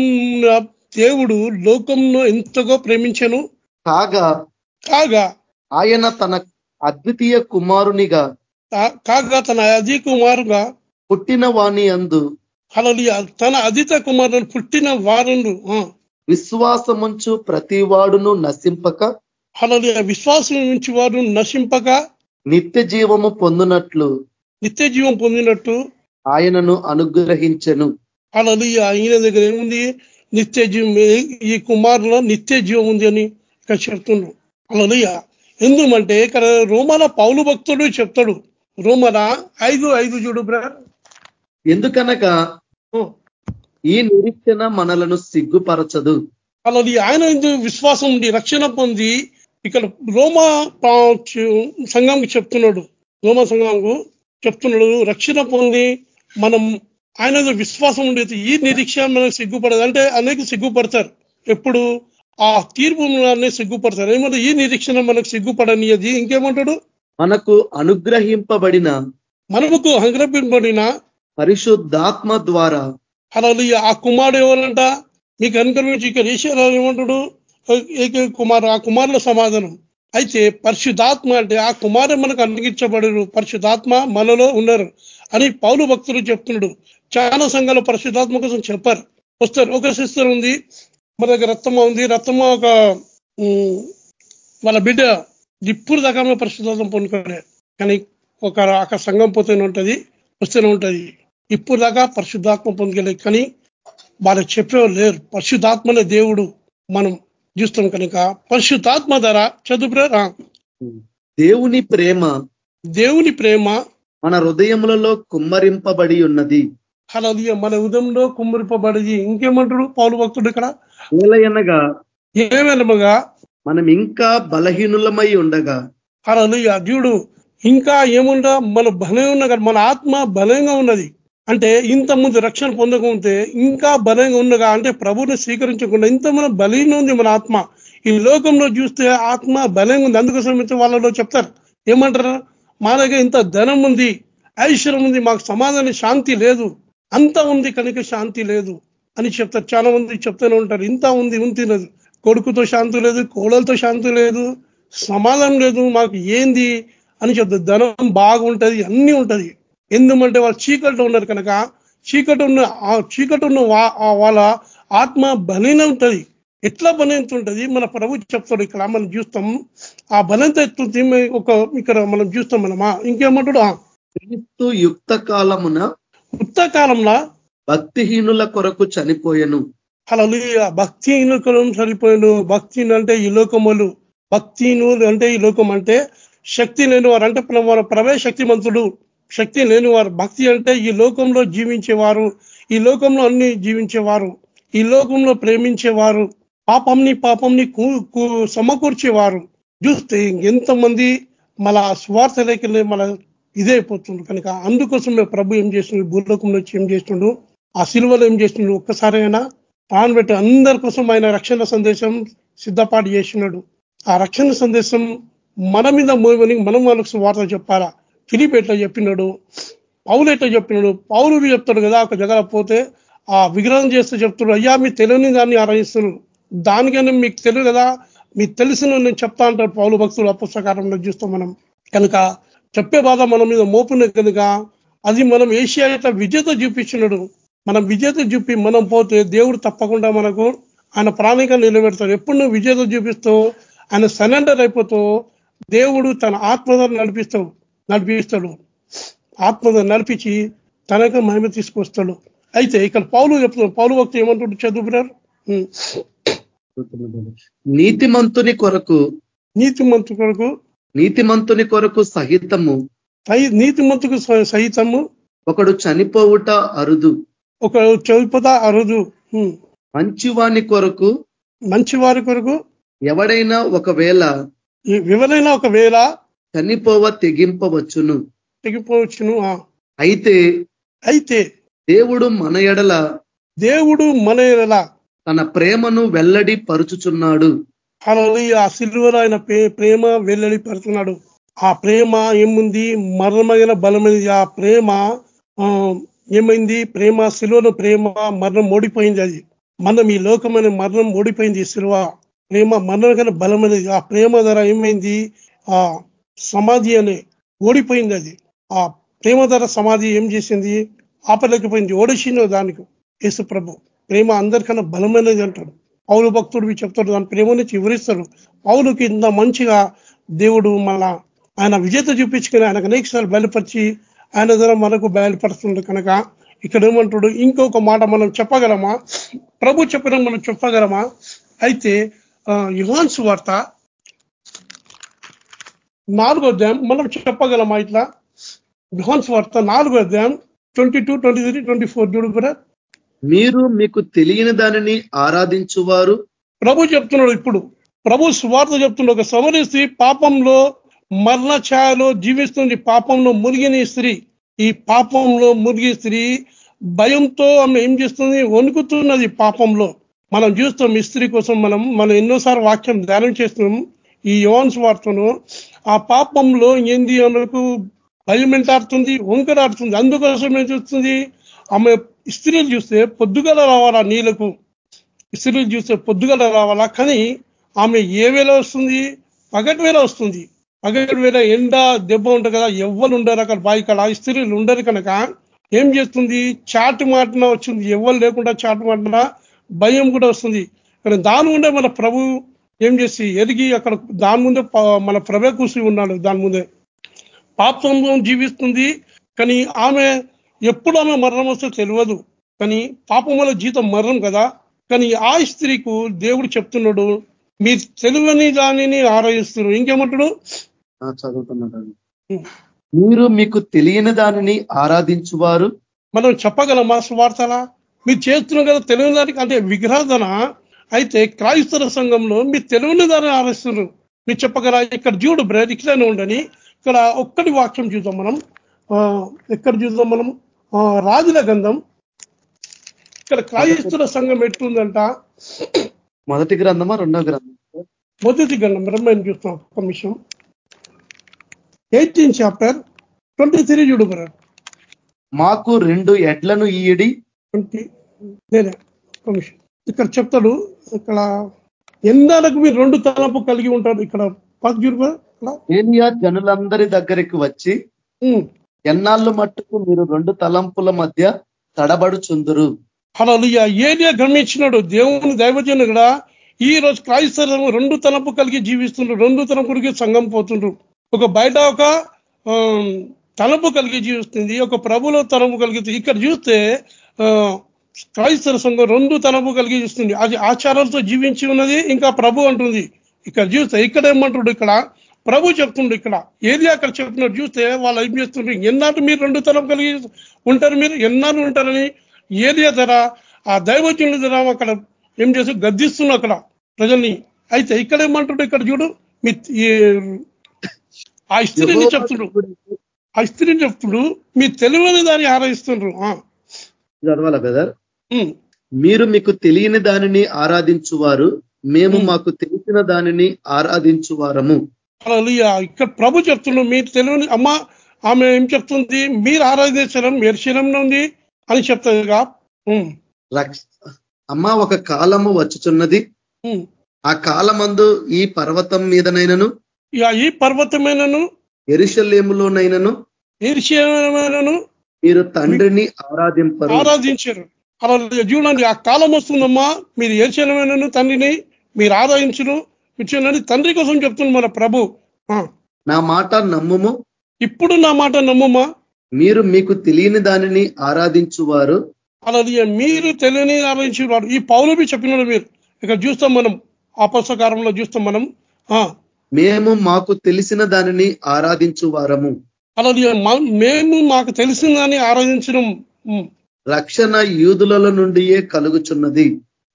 దేవుడు లోకంను ఎంతగా ప్రేమించను? కాగా కాగా ఆయన తన అద్వితీయ కుమారునిగా కాగా తన అధి కుమారుగా పుట్టిన వాణి అందు హలలియ తన అధిత కుమారుడు పుట్టిన వారుడు విశ్వాసముంచు ప్రతివాడును నశింపక హలలియ విశ్వాసం నుంచి వారు నశింపక నిత్య జీవము పొందునట్లు నిత్య జీవం పొందినట్టు ఆయనను అనుగ్రహించెను. హలలియ ఈయన దగ్గర ఏముంది? నిత్య జీవం ఈ కుమారులో నిత్య జీవం ఉంది అని ఇక్కడ చెప్తున్నాం హలలియ ఎందుమంటే ఇక్కడ రోమన పౌలు భక్తుడు చెప్తాడు. రోమన ఐదు ఐదు చూడు బ్రదర్. ఎందుకనగా ఈ నిరీక్షణ మనలను సిగ్గుపరచదు. అలాది ఆయన విశ్వాసం ఉండి రక్షణ పొంది ఇక్కడ రోమా సంఘంకి చెప్తున్నాడు. రోమా సంఘంకు చెప్తున్నాడు రక్షణ పొంది మనం ఆయన విశ్వాసం ఉండేది ఈ నిరీక్ష మనకు సిగ్గుపడదు. అంటే అనేక సిగ్గుపడతారు. ఎప్పుడు? ఆ తీర్పు సిగ్గుపడతారు. ఏమంటే ఈ నిరీక్షణ మనకు సిగ్గుపడనియది. ఇంకేమంటాడు? మనకు అనుగ్రహింపబడిన మనముకు హంగ్రపింపబడిన పరిశుద్ధాత్మ ద్వారా అలాది ఆ కుమారుడు ఎవరంట? మీకు అనుకరించి ఇక్కడ ఈశ్వరాలు ఏమంటాడు? ఏక కుమారు ఆ కుమారుల సమాధానం. అయితే పరిశుద్ధాత్మ అంటే ఆ కుమారు మనకు అనుగించబడరు పరిశుద్ధాత్మ మనలో ఉన్నారు అని పౌలు భక్తులు చెప్తున్నాడు. చాలా సంఘాలు పరిశుద్ధాత్మ కోసం చెప్పారు. వస్తారు. ఒక సిస్టర్ ఉంది. మన దగ్గర రక్తమ ఉంది. రక్తమ ఒక వాళ్ళ బిడ్డ ఇప్పుడు దాకా ఆమె పరిశుద్ధాత్మ పొందుకోలే. కానీ ఒక ఒక సంఘం పోతూనే ఉంటది వస్తూనే ఉంటది. ఇప్పుడు దాకా పరిశుద్ధాత్మ పొందుకోలేదు. కానీ వాళ్ళకి చెప్పేవారు లేరు. పరిశుద్ధాత్మనే దేవుడు మనం చూస్తాం కనుక పరిశుద్ధాత్మ ధర చదువురా దేవుని ప్రేమ దేవుని ప్రేమ మన హృదయములలో కుమ్మరింపబడి ఉన్నది. హలలియ మన ఉదయంలో కుమ్మరిపబడి ఇంకేమంటాడు పౌలు భక్తుడు ఇక్కడ? ఏలయనగా ఏమేనమగా మనం ఇంకా బలహీనులమై ఉండగా. హలలియ చూడు ఇంకా ఏముండా? మన బలం ఉన్న మన ఆత్మ బలంగా ఉన్నది. అంటే ఇంత ముందు రక్షణ పొందకుంటే ఇంకా బలంగా ఉండగా అంటే ప్రభుని స్వీకరించకుండా ఇంత మన బలీన ఉంది మన ఆత్మ. ఈ లోకంలో చూస్తే ఆత్మ బలంగా ఉంది. అందుకోసం వాళ్ళలో చెప్తారు. ఏమంటారు? మా దగ్గర ఇంత ధనం ఉంది ఐశ్వర్యం ఉంది మాకు సమాధాన శాంతి లేదు. అంత ఉంది కనుక శాంతి లేదు అని చెప్తారు. చాలా మంది చెప్తూనే ఉంటారు. ఇంత ఉంది ఉంతినది లేదు కొడుకుతో శాంతి లేదు కోడలతో శాంతి లేదు సమాధానం లేదు మాకు ఏంది అని చెప్తారు. ధనం బాగుంటది అన్ని ఉంటది. ఎందుకంటే వాళ్ళు చీకట్లో ఉన్నారు కనుక చీకటి ఉన్న ఆ చీకటి ఉన్న వా- ఆ వాళ్ళ ఆత్మ బలీన ఉంటది. ఎట్లా బలంత మన ప్రభు చెప్తాడు ఇక్కడ మనం చూస్తాం. ఆ బలంత ఎత్తుంది ఒక ఇక్కడ మనం చూస్తాం మనమా? ఇంకేమంటాడు? క్రీస్తు యుక్త కాలమున కాలంలో భక్తిహీనుల కొరకు చనిపోయెను. అలా భక్తిహీనుకరం సరిపోయాడు భక్తి అంటే ఈ లోకములు. భక్తిహీనులు అంటే ఈ లోకం అంటే శక్తి లేని వారు అంటే మన ప్రవేశ శక్తిమంతుడు. శక్తి లేని వారు భక్తి అంటే ఈ లోకంలో జీవించేవారు. ఈ లోకంలో అన్ని జీవించేవారు. ఈ లోకంలో ప్రేమించేవారు. పాపంని పాపంని సమకూర్చేవారు. చూస్తే ఎంతమంది మన స్వార్థ లేఖలే మన ఇదే అయిపోతుంది కనుక అందుకోసం ప్రభు ఏం చేస్తుండ్రు భూలోకంలో వచ్చి ఏం చేస్తుండ్రు ఆ సిలువలో ఏం చేస్తుండ్రు ఒక్కసారైనా ప్రాణం పెట్టి అందరి కోసం ఆయన రక్షణ సందేశం సిద్ధపాటు చేసినాడు ఆ రక్షణ సందేశం మన మీద మోయమని మనం వాళ్ళకు వార్త చెప్పాలా? ఫిలిప్ ఎట్లా చెప్పినాడు? పౌలు ఎట్లా చెప్పినాడు? పౌలు చెప్తాడు కదా ఒక జగల పోతే ఆ విగ్రహం చేస్తూ చెప్తున్నాడు అయ్యా మీ తెలియని దాన్ని ఆరాధిస్తున్నారు దానికైనా మీకు తెలియదు కదా మీకు తెలిసిన నేను చెప్తా అంటాడు పౌలు భక్తులు అపుస్తకారంలో చూస్తాం మనం. కనుక చెప్పే బాధ మన మీద మోపునే కనుక అది మనం ఏషియా యొక్క విజేత చూపించినాడు మనం విజేత చూపి మనం పోతే దేవుడు తప్పకుండా మనకు ఆయన ప్రాణిక నిలబెడతాడు. ఎప్పుడు నువ్వు విజేత చూపిస్తావు ఆయన సరెండర్ అయిపోతావు దేవుడు తన ఆత్మధర నడిపిస్తావు నడిపిస్తాడు. ఆత్మధర నడిపించి తనక మహిమ తీసుకొస్తాడు. అయితే ఇక్కడ పౌలు చెప్తున్నాడు పౌలు భక్తి ఏమంటుంటే చదువుకున్నారు నీతిమంతుని కొరకు నీతి మంతు కొరకు నీతిమంతుని కొరకు సహితము. నీతి మంతుకు సహితము. ఒకడు చనిపోవుట అరుదు. ఒక చౌపద అరుదు. మంచివాని కొరకు మంచి వారి కొరకు ఎవడైనా ఒకవేళ ఈ వివరైన ఒకవేళ చనిపోవ తెగింపవచ్చును. తెగిపోవచ్చును. అయితే అయితే దేవుడు మన ఎడల దేవుడు మన ఎడల తన ప్రేమను వెల్లడి పరుచుచున్నాడు. హల్లెలూయా ఆ సిల్వర్ ఆయన ప్రే- ప్రేమ వెల్లడి పడుతున్నాడు. ఆ ప్రేమ ఏముంది? మరణమైన బలమైనది. ఆ ప్రేమ ఆ, ఏమైంది? ప్రేమ సిలువను ప్రేమ మరణం ఓడిపోయింది అది. మనం ఈ లోకమైన మరణం ఓడిపోయింది సిలువ. ప్రేమ మరణం కన్నా బలమైనది. ఆ ప్రేమ ధర ఏమైంది? ఆ సమాధి అనే ఓడిపోయింది అది. ఆ ప్రేమ ధర సమాధి ఏం చేసింది? ఆపలేకపోయింది. ఓడిసిందో దానికి యేసు ప్రభు ప్రేమ అందరికన్నా బలమైనది అంటాడు. పౌలు భక్తుడు చెప్తాడు దాని ప్రేమ నుంచి వివరిస్తారు. పౌలుకి ఇంత మంచిగా దేవుడు మళ్ళా ఆయన విజేత చూపించుకుని ఆయనకు అనేకసార్లు బయలుపరిచి ఆయన ద్వారా మనకు బయలుపరుస్తుంది కనుక ఇక్కడ ఏమంటాడు? ఇంకొక మాట మనం చెప్పగలమా? ప్రభు చెప్పిన మనం చెప్పగలమా? అయితే ఆ, యుహాన్స్ వార్త నాలుగో అధ్యాయం మనం చెప్పగలమా ఇట్లా? యుహాన్స్ వార్త నాలుగో అధ్యాయం twenty two twenty three twenty four చూడు కూడా మీరు మీకు తెలియని దానిని ఆరాధించువారు? ప్రభు చెప్తున్నాడు ఇప్పుడు. ప్రభు స్వార్థ చెప్తున్నాడు. ఒక సమరి స్త్రీ పాపంలో మరణ ఛాయలో జీవిస్తుంది. పాపంలో మునిగిన స్త్రీ. ఈ పాపంలో మునిగి స్త్రీ భయంతో ఆమె ఏం చేస్తుంది? వణుకుతున్నది పాపంలో. మనం చూస్తాం ఈ స్త్రీ కోసం మనం మనం ఎన్నోసార్లు వాక్యం ధ్యానం చేస్తున్నాం ఈ యోన్స్ వార్తను ఆ పాపంలో ఏంది? ఆమెకు భయం ఎంటాడుతుంది వంకరాడుతుంది అందుకోసం ఏం చూస్తుంది. ఆమె స్త్రీలు చూస్తే పొద్దుగల రావాలా నీళ్ళకు? స్త్రీలు చూస్తే పొద్దుగల రావాలా? కానీ ఆమె ఏ వేళ వస్తుంది? పగటి వేళ వస్తుంది. పగటి వేళ ఎండ దెబ్బ ఉంటుంది కదా ఎవ్వరు ఉండరు అక్కడ బాయికాడ స్త్రీలు ఉండరు కనుక ఏం చేస్తుంది? చాటు మాటన వచ్చింది. ఎవ్వరు లేకుండా చాటు మాటన భయం కూడా వస్తుంది. కానీ దాని ఉండే మన ప్రభు ఏం చేసి ఎరిగి అక్కడ దాని ముందే మన ప్రభే కూసి ఉన్నాడు. దాని ముందే పాపంలో జీవిస్తుంది. కానీ ఆమె ఎప్పుడు ఆమె మరణం వస్తే తెలియదు. కానీ పాపం వల్ల జీతం మరణం కదా. కానీ ఆ స్త్రీకు దేవుడు చెప్తున్నాడు మీరు తెలివని దానిని ఆరాధిస్తున్నారు. ఇంకేమంటాడు? చదువుతున్నాడు మీరు మీకు తెలియని దానిని ఆరాధించువారు? మనం చెప్పగలమా సువార్తలా? మీరు చేస్తున్నాం కదా తెలియని దానికి అంటే విగ్రహధన అయితే క్రైస్తవ సంఘంలో మీరు తెలియని దాన్ని ఆరాధిస్తున్నారు. మీరు చెప్పగల ఇక్కడ చూడు బ్రదర్ ఉండని ఇక్కడ ఒక్కటి వాక్యం చూద్దాం మనం. ఎక్కడ చూద్దాం మనం? రాజుల గంధం ఇక్కడ క్రైస్తవ సంఘం ఎట్లుందంట? మొదటి గ్రంథమా రెండో గ్రంథం మొదటి గంధం బ్రహ్మని చూస్తాం ఒక నిమిషం. ఎయిటీన్ చాప్టర్ ట్వంటీ త్రీ చూడు బ్రదర్ మాకు రెండు ఎడ్లను ఈయడి ట్వంటీ నేనే ఒక నిమిషం. ఇక్కడ చెప్తాడు ఇక్కడ ఎందాలకు మీరు రెండు తలపు కలిగి ఉంటారు ఇక్కడ? పది చూడు. ఇక్కడ. జనులందరి దగ్గరికి వచ్చి. ఎన్నాళ్ళు మట్టుకు మీరు రెండు తలంపుల మధ్య తడబడుచుందురు? అలా ఏరియా గమనించినాడు దేవుని దైవజను కూడా ఈ రోజు క్రైస్తవం రెండు తలంపు కలిగి జీవిస్తుండ్రు రెండు తలంపుడికి సంఘం పోతుండ్రు. ఒక బయట ఒక తలంపు కలిగి జీవిస్తుంది ఒక ప్రభులో తలంపు కలిగి ఇక్కడ చూస్తే ఆ, క్రైస్తవ సంఘం రెండు తలంపు కలిగి చూస్తుంది అది ఆచారాలతో జీవించి ఉన్నది ఇంకా ప్రభు అంటుంది. ఇక్కడ చూస్తే ఇక్కడ ఏమంటుడు ఇక్కడ? ప్రభు చెప్తుండ్రు ఇక్కడ. ఏది అక్కడ చెప్తున్నారు చూస్తే వాళ్ళు ఏం చేస్తుండ్రు? ఎన్నాళ్ళు మీరు రెండు తలం కలిగి ఉంటారు మీరు? ఎన్నాళ్ళు ఉంటారని? ఏరియా ధర ఆ దైవజ్ఞుల ధర అక్కడ ఏం చేసి గద్దిస్తున్నారు అక్కడ ప్రజల్ని. అయితే ఇక్కడ ఏమంటుండ్రు ఇక్కడ చూడు? మీ ఆ స్త్రీని చెప్తుండ్రు ఆ స్త్రీని చెప్తుండ్రు మీ తెలివని దాన్ని ఆరాధిస్తుండ్రు. చదవాలా బ్రదర్? మీరు మీకు తెలియని దానిని ఆరాధించువారు మేము. మాకు తెలిసిన దానిని ఆరాధించువారము. హల్లెలూయా. ఇక్కడ ప్రభు చెప్తున్నాడు మీరు తెలియని అమ్మ ఆమె ఏం చెప్తుంది? మీరు ఆరాధించడం ఎర్శలంలో ఉంది అని చెప్తుందిగా ఉమ్, రక్ష అమ్మ ఒక కాలము వచ్చుచున్నది. ఆ కాలమందు ఈ పర్వతం మీదనైనను ఈ పర్వతమైనను ఎరుషలేములోనైనను ఈర్ష్యమైనను మీరు తండ్రిని ఆరాధింపరు. ఆరాధించారు. అలా చూడండి ఆ కాలం వస్తుందమ్మా. మీరు ఏర్చలమైనను తండ్రిని మీరు ఆరాధించరు. చూడండి తండ్రి కోసం చెప్తుంది మన ప్రభు. నా మాట నమ్ముము? ఇప్పుడు నా మాట నమ్మమ్మా మీరు మీకు తెలియని దానిని ఆరాధించువారు? అలాది మీరు తెలియని ఆరాధించేవాడు ఈ పౌలవి చెప్పినాడు మీరు. ఇక్కడ చూస్తాం మనం. ఆపసకారంలో చూస్తాం మనం. మేము మాకు తెలిసిన దానిని ఆరాధించువారము. అలాది మేము మాకు తెలిసిందని ఆరాధించడం ఉమ్, రక్షణ యూదుల నుండియే కలుగుచున్నది.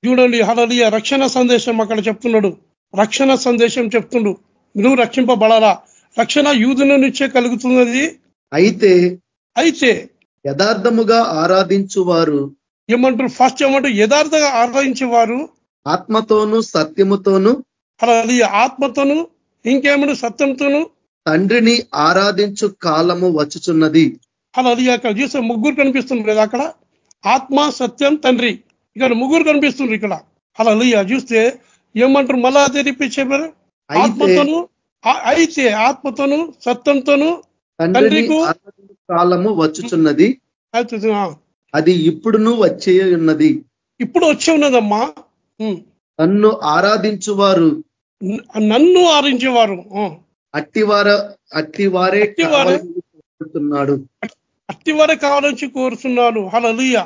చూడండి హలలియ రక్షణ సందేశం అక్కడ చెప్తున్నాడు. రక్షణ సందేశం చెప్తుండు. నువ్వు రక్షింపబడాలా? రక్షణ యూదుల నుంచే కలుగుతున్నది. అయితే అయితే యథార్థముగా ఆరాధించువారు. ఏమంటారు? ఫస్ట్ ఏమంటారు? యథార్థంగా ఆరాధించేవారు. ఆత్మతోనూ సత్యముతోనూ అలాది ఆత్మతోను ఇంకేమంటారు సత్యంతోను. తండ్రిని ఆరాధించు కాలము వచ్చుచున్నది. అలాది అక్కడ చూస్తే ముగ్గురు కనిపిస్తుంది కదా అక్కడ. ఆత్మ సత్యం తండ్రి. ఇక్కడ ముగ్గురు కనిపిస్తుంది ఇక్కడ. అలా చూస్తే ఏమంటారు? మళ్ళా అదే రిపీట్ చెప్పారు ఆత్మతోను అయితే ఆత్మతోను సత్యంతోను తండ్రిని తండ్రికు- కాలము వచ్చుచున్నది. అది ఇప్పుడును వచ్చే ఉన్నది. ఇప్పుడు వచ్చి ఉన్నదమ్మా. నన్ను ఆరాధించువారు. నన్ను ఆరించేవారు ఆ. అట్టివార అట్టివారే అట్టివారే. కావాలని కోరుతున్నాడు. అట్టి వరే కావాలని కోరుతున్నాను హలలుయ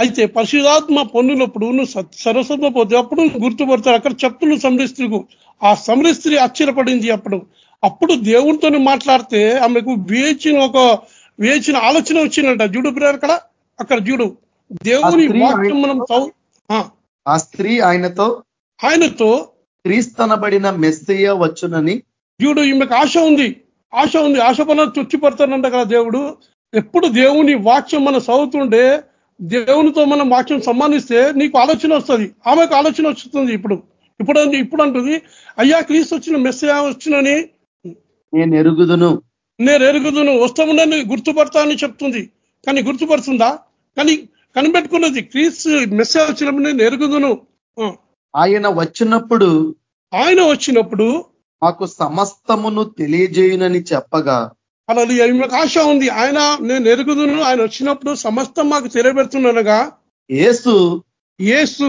అయితే పరిశుధాత్మ పొందినప్పుడు నువ్వు సరస్వత్మ పోతే అప్పుడు గుర్తుపడతాడు అక్కడ చెప్తున్న సమరిస్త్రీకు ఆ సమరిస్త్రీ ఆశ్చర్యపడింది అప్పుడు. అప్పుడు దేవునితో మాట్లాడితే ఆమెకు వేచిన ఒక వేచిన ఆలోచన వచ్చిందంట. చూడు బ్రదర్ అక్కడ అక్కడ చూడు. దేవుని వాక్యం మనం చదువు- ఆ, స్త్రీ ఆయనతో ఆయనతో క్రీస్తనబడిన మెస్సయ్య వచ్చునని చూడు ఈమెకు ఆశ ఉంది. ఆశ ఉంది. ఆశ పనులు తృప్తిపడతానంట కదా దేవుడు. ఎప్పుడు దేవుని వాక్యం మనం చదువుతుంటే దేవునితో మనం వాక్యం సంబంధిస్తే నీకు ఆలోచన వస్తుంది. ఆమెకు ఆలోచన వస్తుంది ఇప్పుడు. ఇప్పుడు ఇప్పుడు అంటుంది అయ్యా క్రీస్తు వచ్చిన మెస్సయా వచ్చినని నేను ఎరుగుదును. నేను ఎరుగుదును. వస్తామునని గుర్తుపడతా అని చెప్తుంది. కానీ గుర్తుపడుతుందా? కానీ కనిపెట్టుకున్నది క్రీస్తు మెస్సయా వచ్చినప్పుడు నేను ఎరుగుదును. ఆయన వచ్చినప్పుడు ఆయన వచ్చినప్పుడు మాకు సమస్తమును తెలియజేయునని చెప్పగా అలా ఆశ ఉంది. ఆయన నేను ఎరుగుదును. ఆయన వచ్చినప్పుడు సమస్తం మాకు తెలియబెడుతున్నానగా యేసు యేసు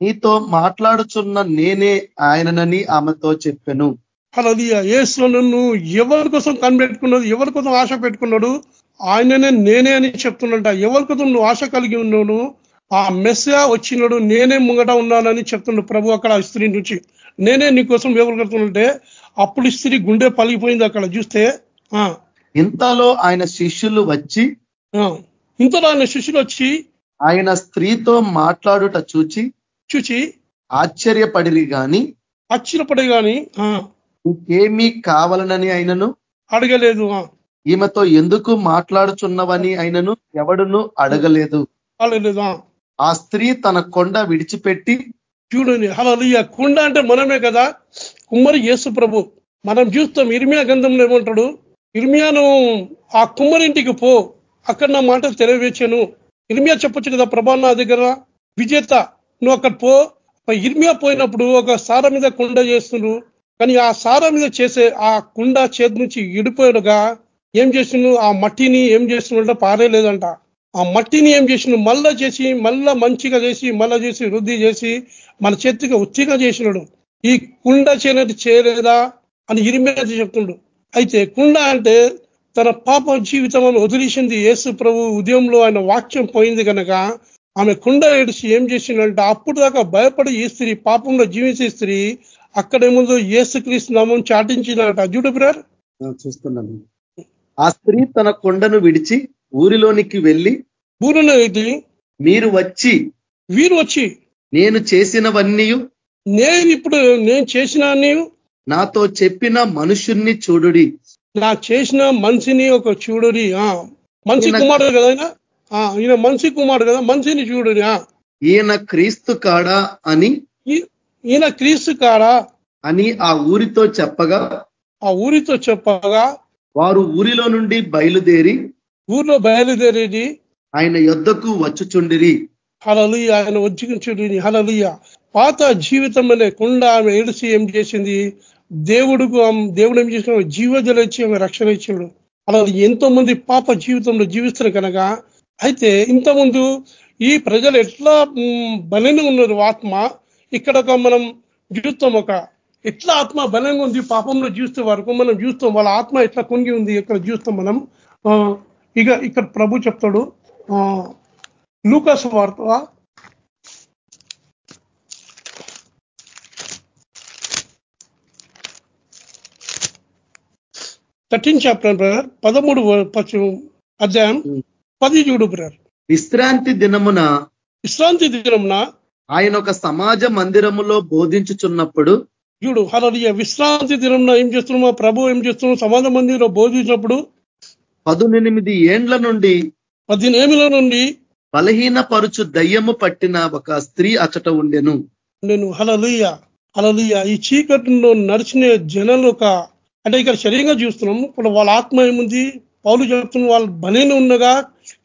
నీతో మాట్లాడుచున్న నేనే ఆయననని ఆమెతో చెప్పెను. అలా యేసు నన్ను ఎవరి కోసం కనిపెట్టుకున్నది ఎవరి కోసం ఆశ పెట్టుకున్నాడు? ఆయననే నేనే అని చెప్తున్నట ఎవరి కోసం నువ్వు ఆశ కలిగి ఉన్నాను ఆ మెస్సా వచ్చినాడు నేనే ముంగట ఉన్నానని చెప్తున్నాడు ప్రభు అక్కడ ఆ స్త్రీ నుంచి నేనే నీ కోసం ఎవరు కడుతుంటే అప్పుడు స్త్రీ గుండె పలిగిపోయింది అక్కడ. చూస్తే ఆ ఇంతలో ఆయన శిష్యులు వచ్చి. ఇంతలో ఆయన శిష్యులు వచ్చి ఆయన స్త్రీతో మాట్లాడుట చూచి చూచి ఆశ్చర్యపడిరి గాని ఆశ్చర్యపడే గాని ఆ, ఇంకేమీ కావాలనని ఆయనను అడగలేదు ఈమెతో ఎందుకు మాట్లాడుచున్నవని ఆయనను ఎవడును అడగలేదు. అడగలేదు ఆ. స్త్రీ తన కొండ విడిచిపెట్టి చూడండి అలా కుండ అంటే మనమే కదా. కుమ్మరి యేసు ప్రభు. మనం చూస్తాం ఇర్మియా గంధంలో ఏమంటాడు? ఇర్మియాను ఆ కుమ్మరింటికి పో. అక్కడ నా మాట తెలియవేచాను ఇర్మియా చెప్పొచ్చు కదా ప్రభా నా దగ్గర విజేత. నువ్వు అక్కడ పో. ఇర్మియా పోయినప్పుడు ఒక సార మీద కుండ చేస్తుండ్రు. కానీ ఆ సార మీద చేసే ఆ కుండ చేతి నుంచి ఇడిపోయాడుగా ఏం చేసిండు ఆ మట్టిని ఏం చేస్తున్నాడు పారేయలేదంట ఆ మట్టిని ఏం చేసిండు మళ్ళా చేసి మళ్ళా మంచిగా చేసి మళ్ళా చేసి వృద్ధి చేసి మన చేతికి ఉత్తిగా చేసినాడు. ఈ కుండ చేయనట్టు చేయలేదా అని ఇరిమేది చెప్తుండు అయితే కుండ అంటే తన పాప జీవితం వదిలేసింది యేసు ప్రభు ఉదయంలో ఆయన వాక్యం పోయింది కనుక ఆమె కుండ ఏడిచి ఏం చేసిందంటే అప్పుడు దాకా భయపడి ఈ స్త్రీ పాపంలో జీవించే స్త్రీ అక్కడేముందో యేసు క్రీస్తు నామం చాటించిందట చూడు బ్రర్ చూస్తున్నాను. ఆ స్త్రీ తన కొండను విడిచి ఊరిలోనికి వెళ్ళి ఊరిలో ఇది మీరు వచ్చి వీరు వచ్చి నేను చేసినవన్నీ నేను ఇప్పుడు నేను చేసిన నాతో చెప్పిన మనుషుణ్ణి చూడుడి. నా చేసిన మనిషిని ఒక చూడురి ఆ మనిషి కుమారుడు కదా ఈయన మనిషి కుమారుడు కదా? మనిషిని చూడురి ఆ. ఈయన క్రీస్తు కాడా అని? ఈయన క్రీస్తు కాడా? అని ఆ ఊరితో చెప్పగా ఆ ఊరితో చెప్పగా వారు ఊరిలో నుండి బయలుదేరి ఊర్లో బయలుదేరేది ఆయన యొద్దకు వచ్చుచుండిరి. హలలుయ ఆయన వచ్చించుడిని హలలుయ పాత జీవితం అనే కుండ ఆమె ఏడిసి ఏం చేసింది? దేవుడుకు ఆమె- దేవుడు ఏం చేసిన జీవజలు ఇచ్చి ఆమె రక్షణ ఇచ్చాడు. అలా ఎంతో మంది పాప జీవితంలో జీవిస్తారు కనుక అయితే ఇంతకుముందు ఈ ప్రజలు ఎట్లా మ్, బలంగా ఉన్నారు ఆత్మ? ఇక్కడ ఒక మనం చూస్తాం ఒక ఎట్లా ఆత్మ బలంగా ఉంది పాపంలో చూస్తే వరకు మనం చూస్తాం వాళ్ళ ఆత్మ ఎట్లా కొంగి ఉంది ఇక్కడ చూస్తాం మనం. ఇక ఇక్కడ ప్రభు చెప్తాడు. లూకస్ లూకాసు వార్త థర్టీన్ చాప్టర్ బ్రదర్ పదమూడు అధ్యాయం పది చూడు బ్రదర్. విశ్రాంతి దినమున విశ్రాంతి దినమున ఆయన ఒక సమాజ మందిరములో బోధించుచున్నప్పుడు చూడు హలలియ విశ్రాంతి దినంలో ఏం చేస్తున్నాం మా ప్రభు ఏం చేస్తున్నాం సమాజ మందిరంలో బోధించినప్పుడు పదునెనిమిది ఏండ్ల నుండి పదిహేనుల నుండి బలహీనపరుచు దయ్యము పట్టిన ఒక స్త్రీ అచట ఉండెను. నేను హలలుయ హలలుయ ఈ చీకటిలో నడిచిన జనాలు ఒక అంటే ఇక్కడ శరీరంగా చూస్తున్నాం ఇప్పుడు వాళ్ళ ఆత్మ ఏముంది? పౌలు చెప్తున్న వాళ్ళు బలైన ఉండగా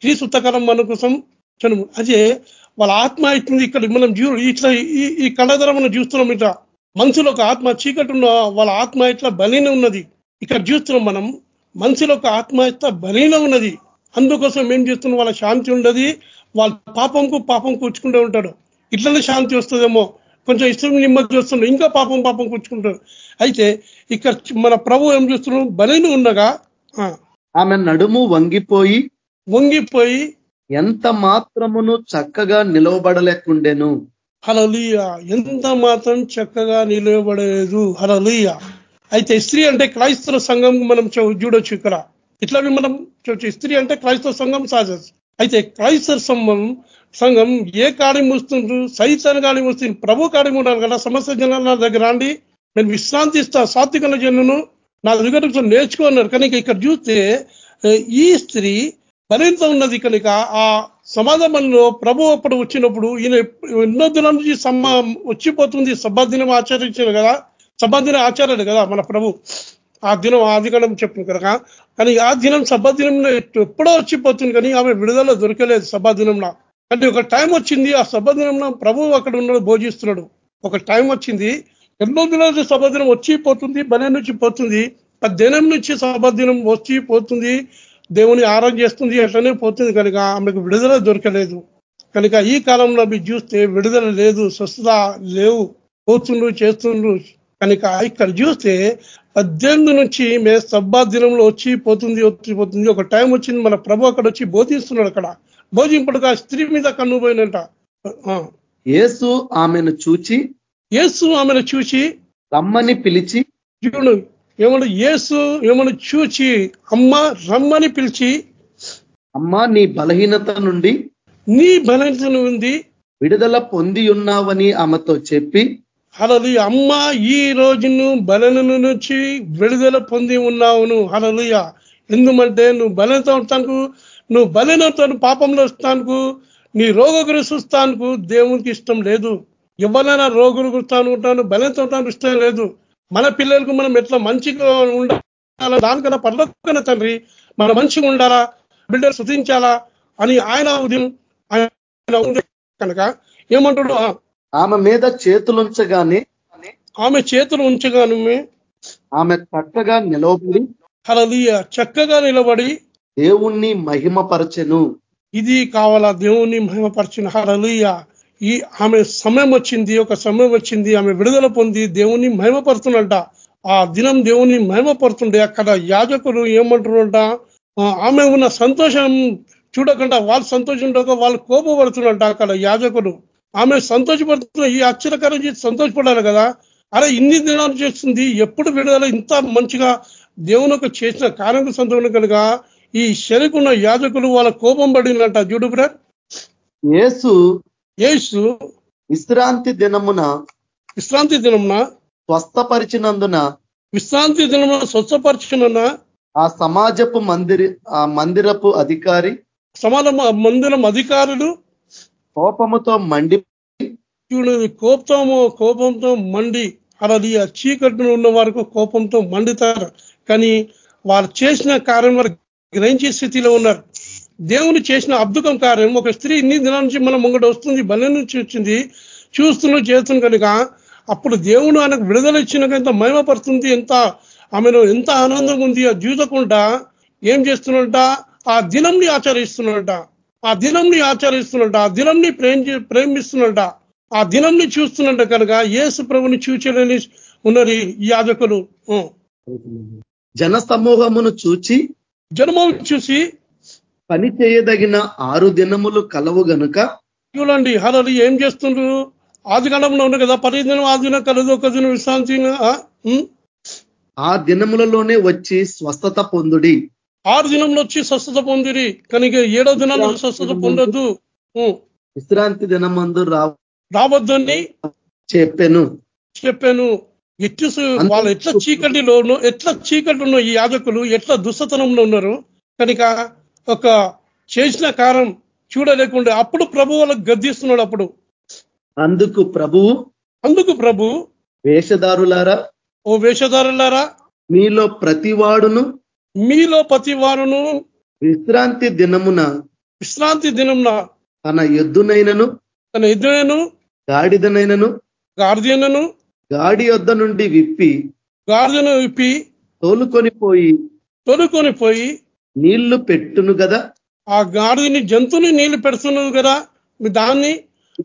క్రీస్తుతకరం మన కోసం చనుము అదే వాళ్ళ ఆత్మ అవుతుంది ఇక్కడ మనం చూ ఇట్లా ఈ ఈ కళ్ళధర మనం చూస్తున్నాం ఇట్లా. మనుషులు ఒక ఆత్మ చీకటి ఉన్న వాళ్ళ ఆత్మ ఇట్లా బలీన ఉన్నది? ఇక్కడ చూస్తున్నాం మనం మనుషుల ఒక ఆత్మ ఇట్లా బలీన ఉన్నది? అందుకోసం ఏం చేస్తున్నాం? వాళ్ళ శాంతి ఉండదు. వాళ్ళ పాపంకు పాపం కూర్చుకుంటూ ఉంటాడు. ఇట్లనే శాంతి వస్తుందేమో. కొంచెం ఇష్టం నిమ్మది చూస్తున్నాడు. ఇంకా పాపం పాపం కూర్చుకుంటాడు. అయితే ఇక్కడ మన ప్రభు ఏం చేస్తున్నాం బలీన ఉండగా ఆమె నడుము వంగిపోయి వంగిపోయి ఎంత మాత్రమును చక్కగా నిలవబడలేకుండెను. హలలుయ ఎంత మాత్రం చక్కగా నిలవబడలేదు. హలలుయ అయితే స్త్రీ అంటే క్రైస్తవ సంఘం మనం చూడొచ్చు ఇక్కడ. ఇట్లా మనం చూడొచ్చు. స్త్రీ అంటే క్రైస్తవ సంఘం సాజస్. అయితే క్రైస్తవ సంఘం సంఘం ఏ కాడి మూస్తుండ్రు సైతాన్ కాడి మూస్తుంది ప్రభు కాడి ఉండాలి కదా? సమస్త జనాలు దగ్గర రండి. నేను విశ్రాంతి ఇస్తా సాత్వికల జనును నా దగ్గర నేర్చుకున్నారు. కనుక ఇక్కడ చూస్తే ఈ స్త్రీ మరింత ఉన్నది కనుక ఆ సమాజంలో ప్రభు అప్పుడు వచ్చినప్పుడు ఈయన ఎన్నో దినం నుంచి సమ్మ వచ్చిపోతుంది. సభాదినం ఆచరించారు కదా. సభాదినం ఆచారాడు కదా మన ప్రభు. ఆ దినం ఆదిగణం చెప్పిన కనుక. కానీ ఆ దినం సభాదినంలో ఎప్పుడో వచ్చిపోతుంది కానీ ఆమె విడుదల దొరకలేదు సభాదినంలో అంటే ఒక టైం వచ్చింది. ఆ సభాదినంలో ప్రభు అక్కడ ఉన్నాడు భోజిస్తున్నాడు. ఒక టైం వచ్చింది. ఎన్నో దినాలు సభాదినం వచ్చి పోతుంది బలం నుంచి పోతుంది పద్దెనం దినం నుంచి సభాదినం వచ్చి పోతుంది దేవుని ఆరోగ్యం చేస్తుంది అట్లనే పోతుంది కనుక ఆమెకు విడుదల దొరకలేదు. కనుక ఈ కాలంలో మీరు చూస్తే విడుదల లేదు స్వస్థత లేవు పోతుండ్రు చేస్తుండ్రు. కనుక ఇక్కడ చూస్తే పద్దెనిమిది నుంచి మే సబ్బా దినంలో వచ్చి పోతుంది వచ్చి పోతుంది. ఒక టైం వచ్చింది మన ప్రభు అక్కడ వచ్చి బోధిస్తున్నాడు అక్కడ. బోధింపడుగా స్త్రీ మీద కన్ను పోయినంట ఆ. యేసు ఆమెను చూచి యేసు ఆమెను చూసి రమ్మని పిలిచి చూడు ఏమన్నా యేసు ఏమన్నా చూచి అమ్మ రమ్మని పిలిచి అమ్మా నీ బలహీనత నుండి నీ బలహీనత ఉంది విడుదల పొంది ఉన్నావని ఆమెతో చెప్పి హలలు అమ్మ ఈ రోజును బలను నుంచి విడుదల పొంది ఉన్నావును. హలలుయ ఎందుకంటే నువ్వు బలంతో ఉంటాను నువ్వు బలనతో పాపంలో వస్తాను నీ రోగ చూస్తాను దేవునికి ఇష్టం లేదు. ఎవరైనా రోగులు గుర్తాను ఉంటాను బలంతో ఉంటాను ఇష్టం లేదు. మన పిల్లలకు మనం ఎట్లా మంచిగా ఉండాలా? దానికన్నా పర్లోకన తండ్రి మన మంచిగా ఉండాలా? బిడ్డలు శృతించాలా అని ఆయన ఉదయం ఆయన కనుక ఏమంటాడు ఆమె మీద చేతులుంచగానే ఆమె చేతులు ఉంచగాను ఆమె చక్కగా నిలవబడి హలలియ చక్కగా నిలబడి దేవుణ్ణి మహిమపరచెను. ఇది కావాలా? దేవుని మహిమపరిచిన. హలలియ ఈ ఆమె సమయం వచ్చింది ఒక సమయం వచ్చింది ఆమె విడుదల పొంది దేవుని మహిమపరుతున్నట ఆ దినం దేవుని మహిమపరుతుండే అక్కడ యాజకులు ఏమంటున్నట ఆమె ఉన్న సంతోషం చూడకుండా వాళ్ళు సంతోషం ఉండక వాళ్ళు కోపపడుతున్నట అక్కడ యాజకులు. ఆమె సంతోషపడుతున్న ఈ ఆశ్చర్యకరం చేసి సంతోషపడాలి కదా. అరే ఇన్ని దినాలు చేస్తుంది ఎప్పుడు విడుదల ఇంత మంచిగా దేవుని చేసిన కార్యం సంతోషం కనుక ఈ శరీకున్న యాజకులు వాళ్ళ కోపం పడినట్ట చూడు బ్రదర్. యేసు యేసు విశ్రాంతి దినమున విశ్రాంతి దినమున స్వస్థపరిచినందున విశ్రాంతి దినమున స్వచ్ఛపరచుకున్న ఆ సమాజపు మందిరి ఆ మందిరపు అధికారి సమాజం మందిరం అధికారులు కోపముతో మండి కోపంతో కోపంతో మండి అలాది ఆ చీకట్లో ఉన్న వారికి కోపంతో మండుతారు. కానీ వారు చేసిన కార్యం వారు గ్రహించే స్థితిలో ఉన్నారు. దేవుని చేసిన అద్భుతం కార్యం ఒక స్త్రీ ఇన్ని దినాల నుంచి మన ముంగట వస్తుంది బలి నుంచి వచ్చింది చూస్తున్న చేస్తుంది కనుక అప్పుడు దేవుడు ఆయనకు విడుదల ఇచ్చిన ఎంత మహిమపడుతుంది ఎంత ఆమెను ఎంత ఆనందం ఉంది ఆ జీవితకుండా ఏం చేస్తున్నట ఆ దినంని ఆచరిస్తున్నట ఆ దినంని ఆచరిస్తున్నట ఆ దినంని ప్రేమ ప్రేమిస్తున్నట ఆ దినంని చూస్తున్నట్ట కనుక యేసు ప్రభుని చూచలేని ఉన్నారు ఈ యాజకులు. జన సమూహమును చూచి జన్మం చూసి పని చేయదగిన ఆరు దినములు కలవు గనుక చూడండి హరలు ఏం చేస్తుండ్రు? ఆది కాలంలో ఉంది కదా పది దినం ఆ దినం కలదు ఒక దినం విశ్రాంతి ఆ, దినములలోనే వచ్చి స్వస్థత పొందుడి. ఆరు దినంలో వచ్చి స్వస్థత పొందిరి కనుక ఏడో దినాల్లో స్వస్థత పొందొద్దు. విశ్రాంతి దినమందు రా రావద్దని చెప్పాను. చెప్పాను. ఎట్లు వాళ్ళు ఎట్లా చీకటిలో ఉన్న- ఎట్లా చీకటి ఉన్న ఈ యాజకులు ఎట్లా దుస్తతనంలో ఉన్నారు? కనుక ఒక చేసిన కారం చూడలేకుండా అప్పుడు ప్రభు వాళ్ళకి గద్దిస్తున్నాడు అప్పుడు. అందుకు ప్రభువు అందుకు ప్రభు వేషధారులారా? ఓ వేషధారులారా మీలో ప్రతివాడును మీలో ప్రతి వారును విశ్రాంతి దినమున విశ్రాంతి దినంన తన ఎద్దునైనను తన ఎదురైనను గాడిదనైనను గార్దియనను గాడి యొద్ద నుండి విప్పి గార్దియను విప్పి తోలుకొని పోయి తొడుకొని పోయి నీళ్ళు పెట్టును కదా ఆ గాడిని జంతువుని నీళ్ళు పెడుతున్నది కదా మీ దాన్ని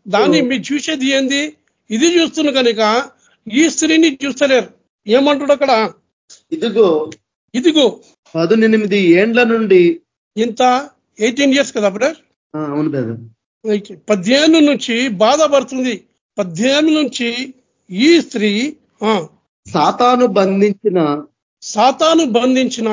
దాన్ని మీరు చూసేది ఏంది? ఇది చూస్తున్న కనుక ఈ స్త్రీని చూస్తలేరు. ఏమంటాడు అక్కడ? ఇదిగో ఇదిగో. పదునెనిమిది ఏండ్ల నుండి ఇంత ఎయిటీన్ ఇయర్స్ కదా బ్రదర్? అవును బ్రదర్. పద్దెనిమిది నుంచి బాధపడుతుంది. పద్దెనిమిది నుంచి ఈ స్త్రీ ఆ సాతాను బంధించిన సాతాను బంధించిన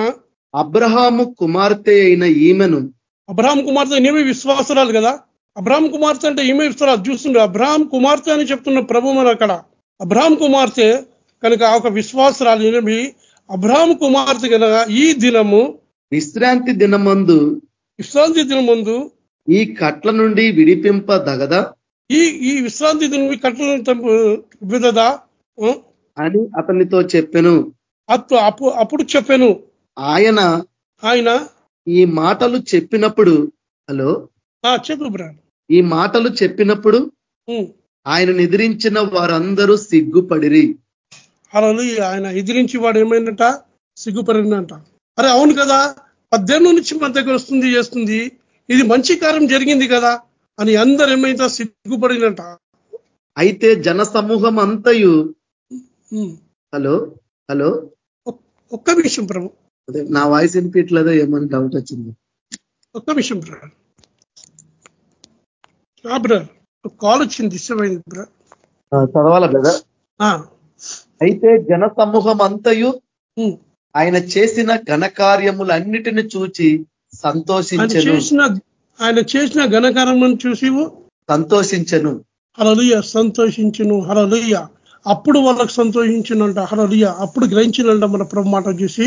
అబ్రహాము కుమార్తె అయిన ఈమెను. అబ్రహాం కుమార్తె ఈమె విశ్వాసరాలు కదా? అబ్రహాం కుమార్తె అంటే ఈమె విశ్వాసాలు చూస్తుండే అబ్రహాం కుమార్తె అని చెప్తున్న ప్రభు మన అక్కడ. అబ్రహాం కుమార్తె కనుక ఒక విశ్వాసరాలు ఈమె అబ్రహాం కుమార్తె కనుక ఈ దినము విశ్రాంతి దినమందు విశ్రాంతి దినం ముందు ఈ కట్ల నుండి విడిపింపదగదా? ఈ ఈ విశ్రాంతి దినం కట్టలు విధదా అని అతనితో చెప్పెను. అప్పుడు అప్పు- అప్పుడు చెప్పాను. ఆయన ఆయన ఈ మాటలు చెప్పినప్పుడు హలో? చెప్పు ఈ మాటలు చెప్పినప్పుడు ఆయన నిద్రించిన వారందరూ సిగ్గుపడిరి. అలా ఆయన ఎదిరించి వాడు ఏమైందంట? సిగ్గుపడిందంట అరే అవును కదా పద్దెనిమిది నుంచి మన దగ్గర వస్తుంది చేస్తుంది. ఇది మంచి కార్యం జరిగింది కదా అని అందరు ఏమైందా సిగ్గుపడినంట. అయితే జన సమూహం అంతయు. హలో? హలో? ఒక్- ఒక్క విషయం ప్రభు అదే నా వాయిస్ వినిపించలేదో ఏమని డౌట్ వచ్చింది. ఒక్క విషయం బ్రా బ్రదర్ కాల్ వచ్చింది ఆ, చదవాలా బ్రదర్? అయితే జన సమూహం అంతయు ఆయన చేసిన ఘనకార్యములన్నిటిని చూచి సంతోషించను. చేసిన ఆయన చేసిన ఘనకారం చూసి సంతోషించను. హరలుయ సంతోషించును హరలుయ అప్పుడు వాళ్ళకి సంతోషించినంట హరలుయ అప్పుడు గ్రహించినంట మన ప్రభు మాట చూసి.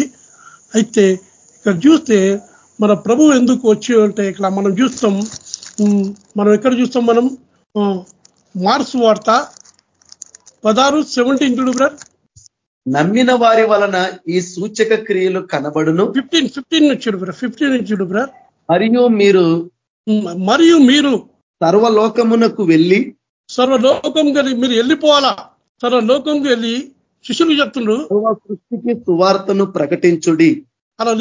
అయితే ఇక్కడ చూస్తే మన ప్రభు ఎందుకు వచ్చి అంటే ఇక్కడ మనం చూస్తాం మనం ఎక్కడ చూస్తాం మనం? ఆ, మార్క్స్ వార్త పదహారు సెవెంటీన్ చూడు బ్రదర్. నమ్మిన వారి వలన ఈ సూచక క్రియలు కనబడును. ఫిఫ్టీన్ ఫిఫ్టీన్ చూడు బ్రదర్ ఫిఫ్టీన్ చూడు బ్రదర్. మరియు మీరు మరియు మీరు సర్వలోకమునకు వెళ్ళి సర్వలోకం కలిగి మీరు వెళ్ళిపోవాలా? సర్వలోకంకి వెళ్ళి శిష్యులు చెప్తుండ్రు సృష్టికి సువార్తను ప్రకటించుడి. అలా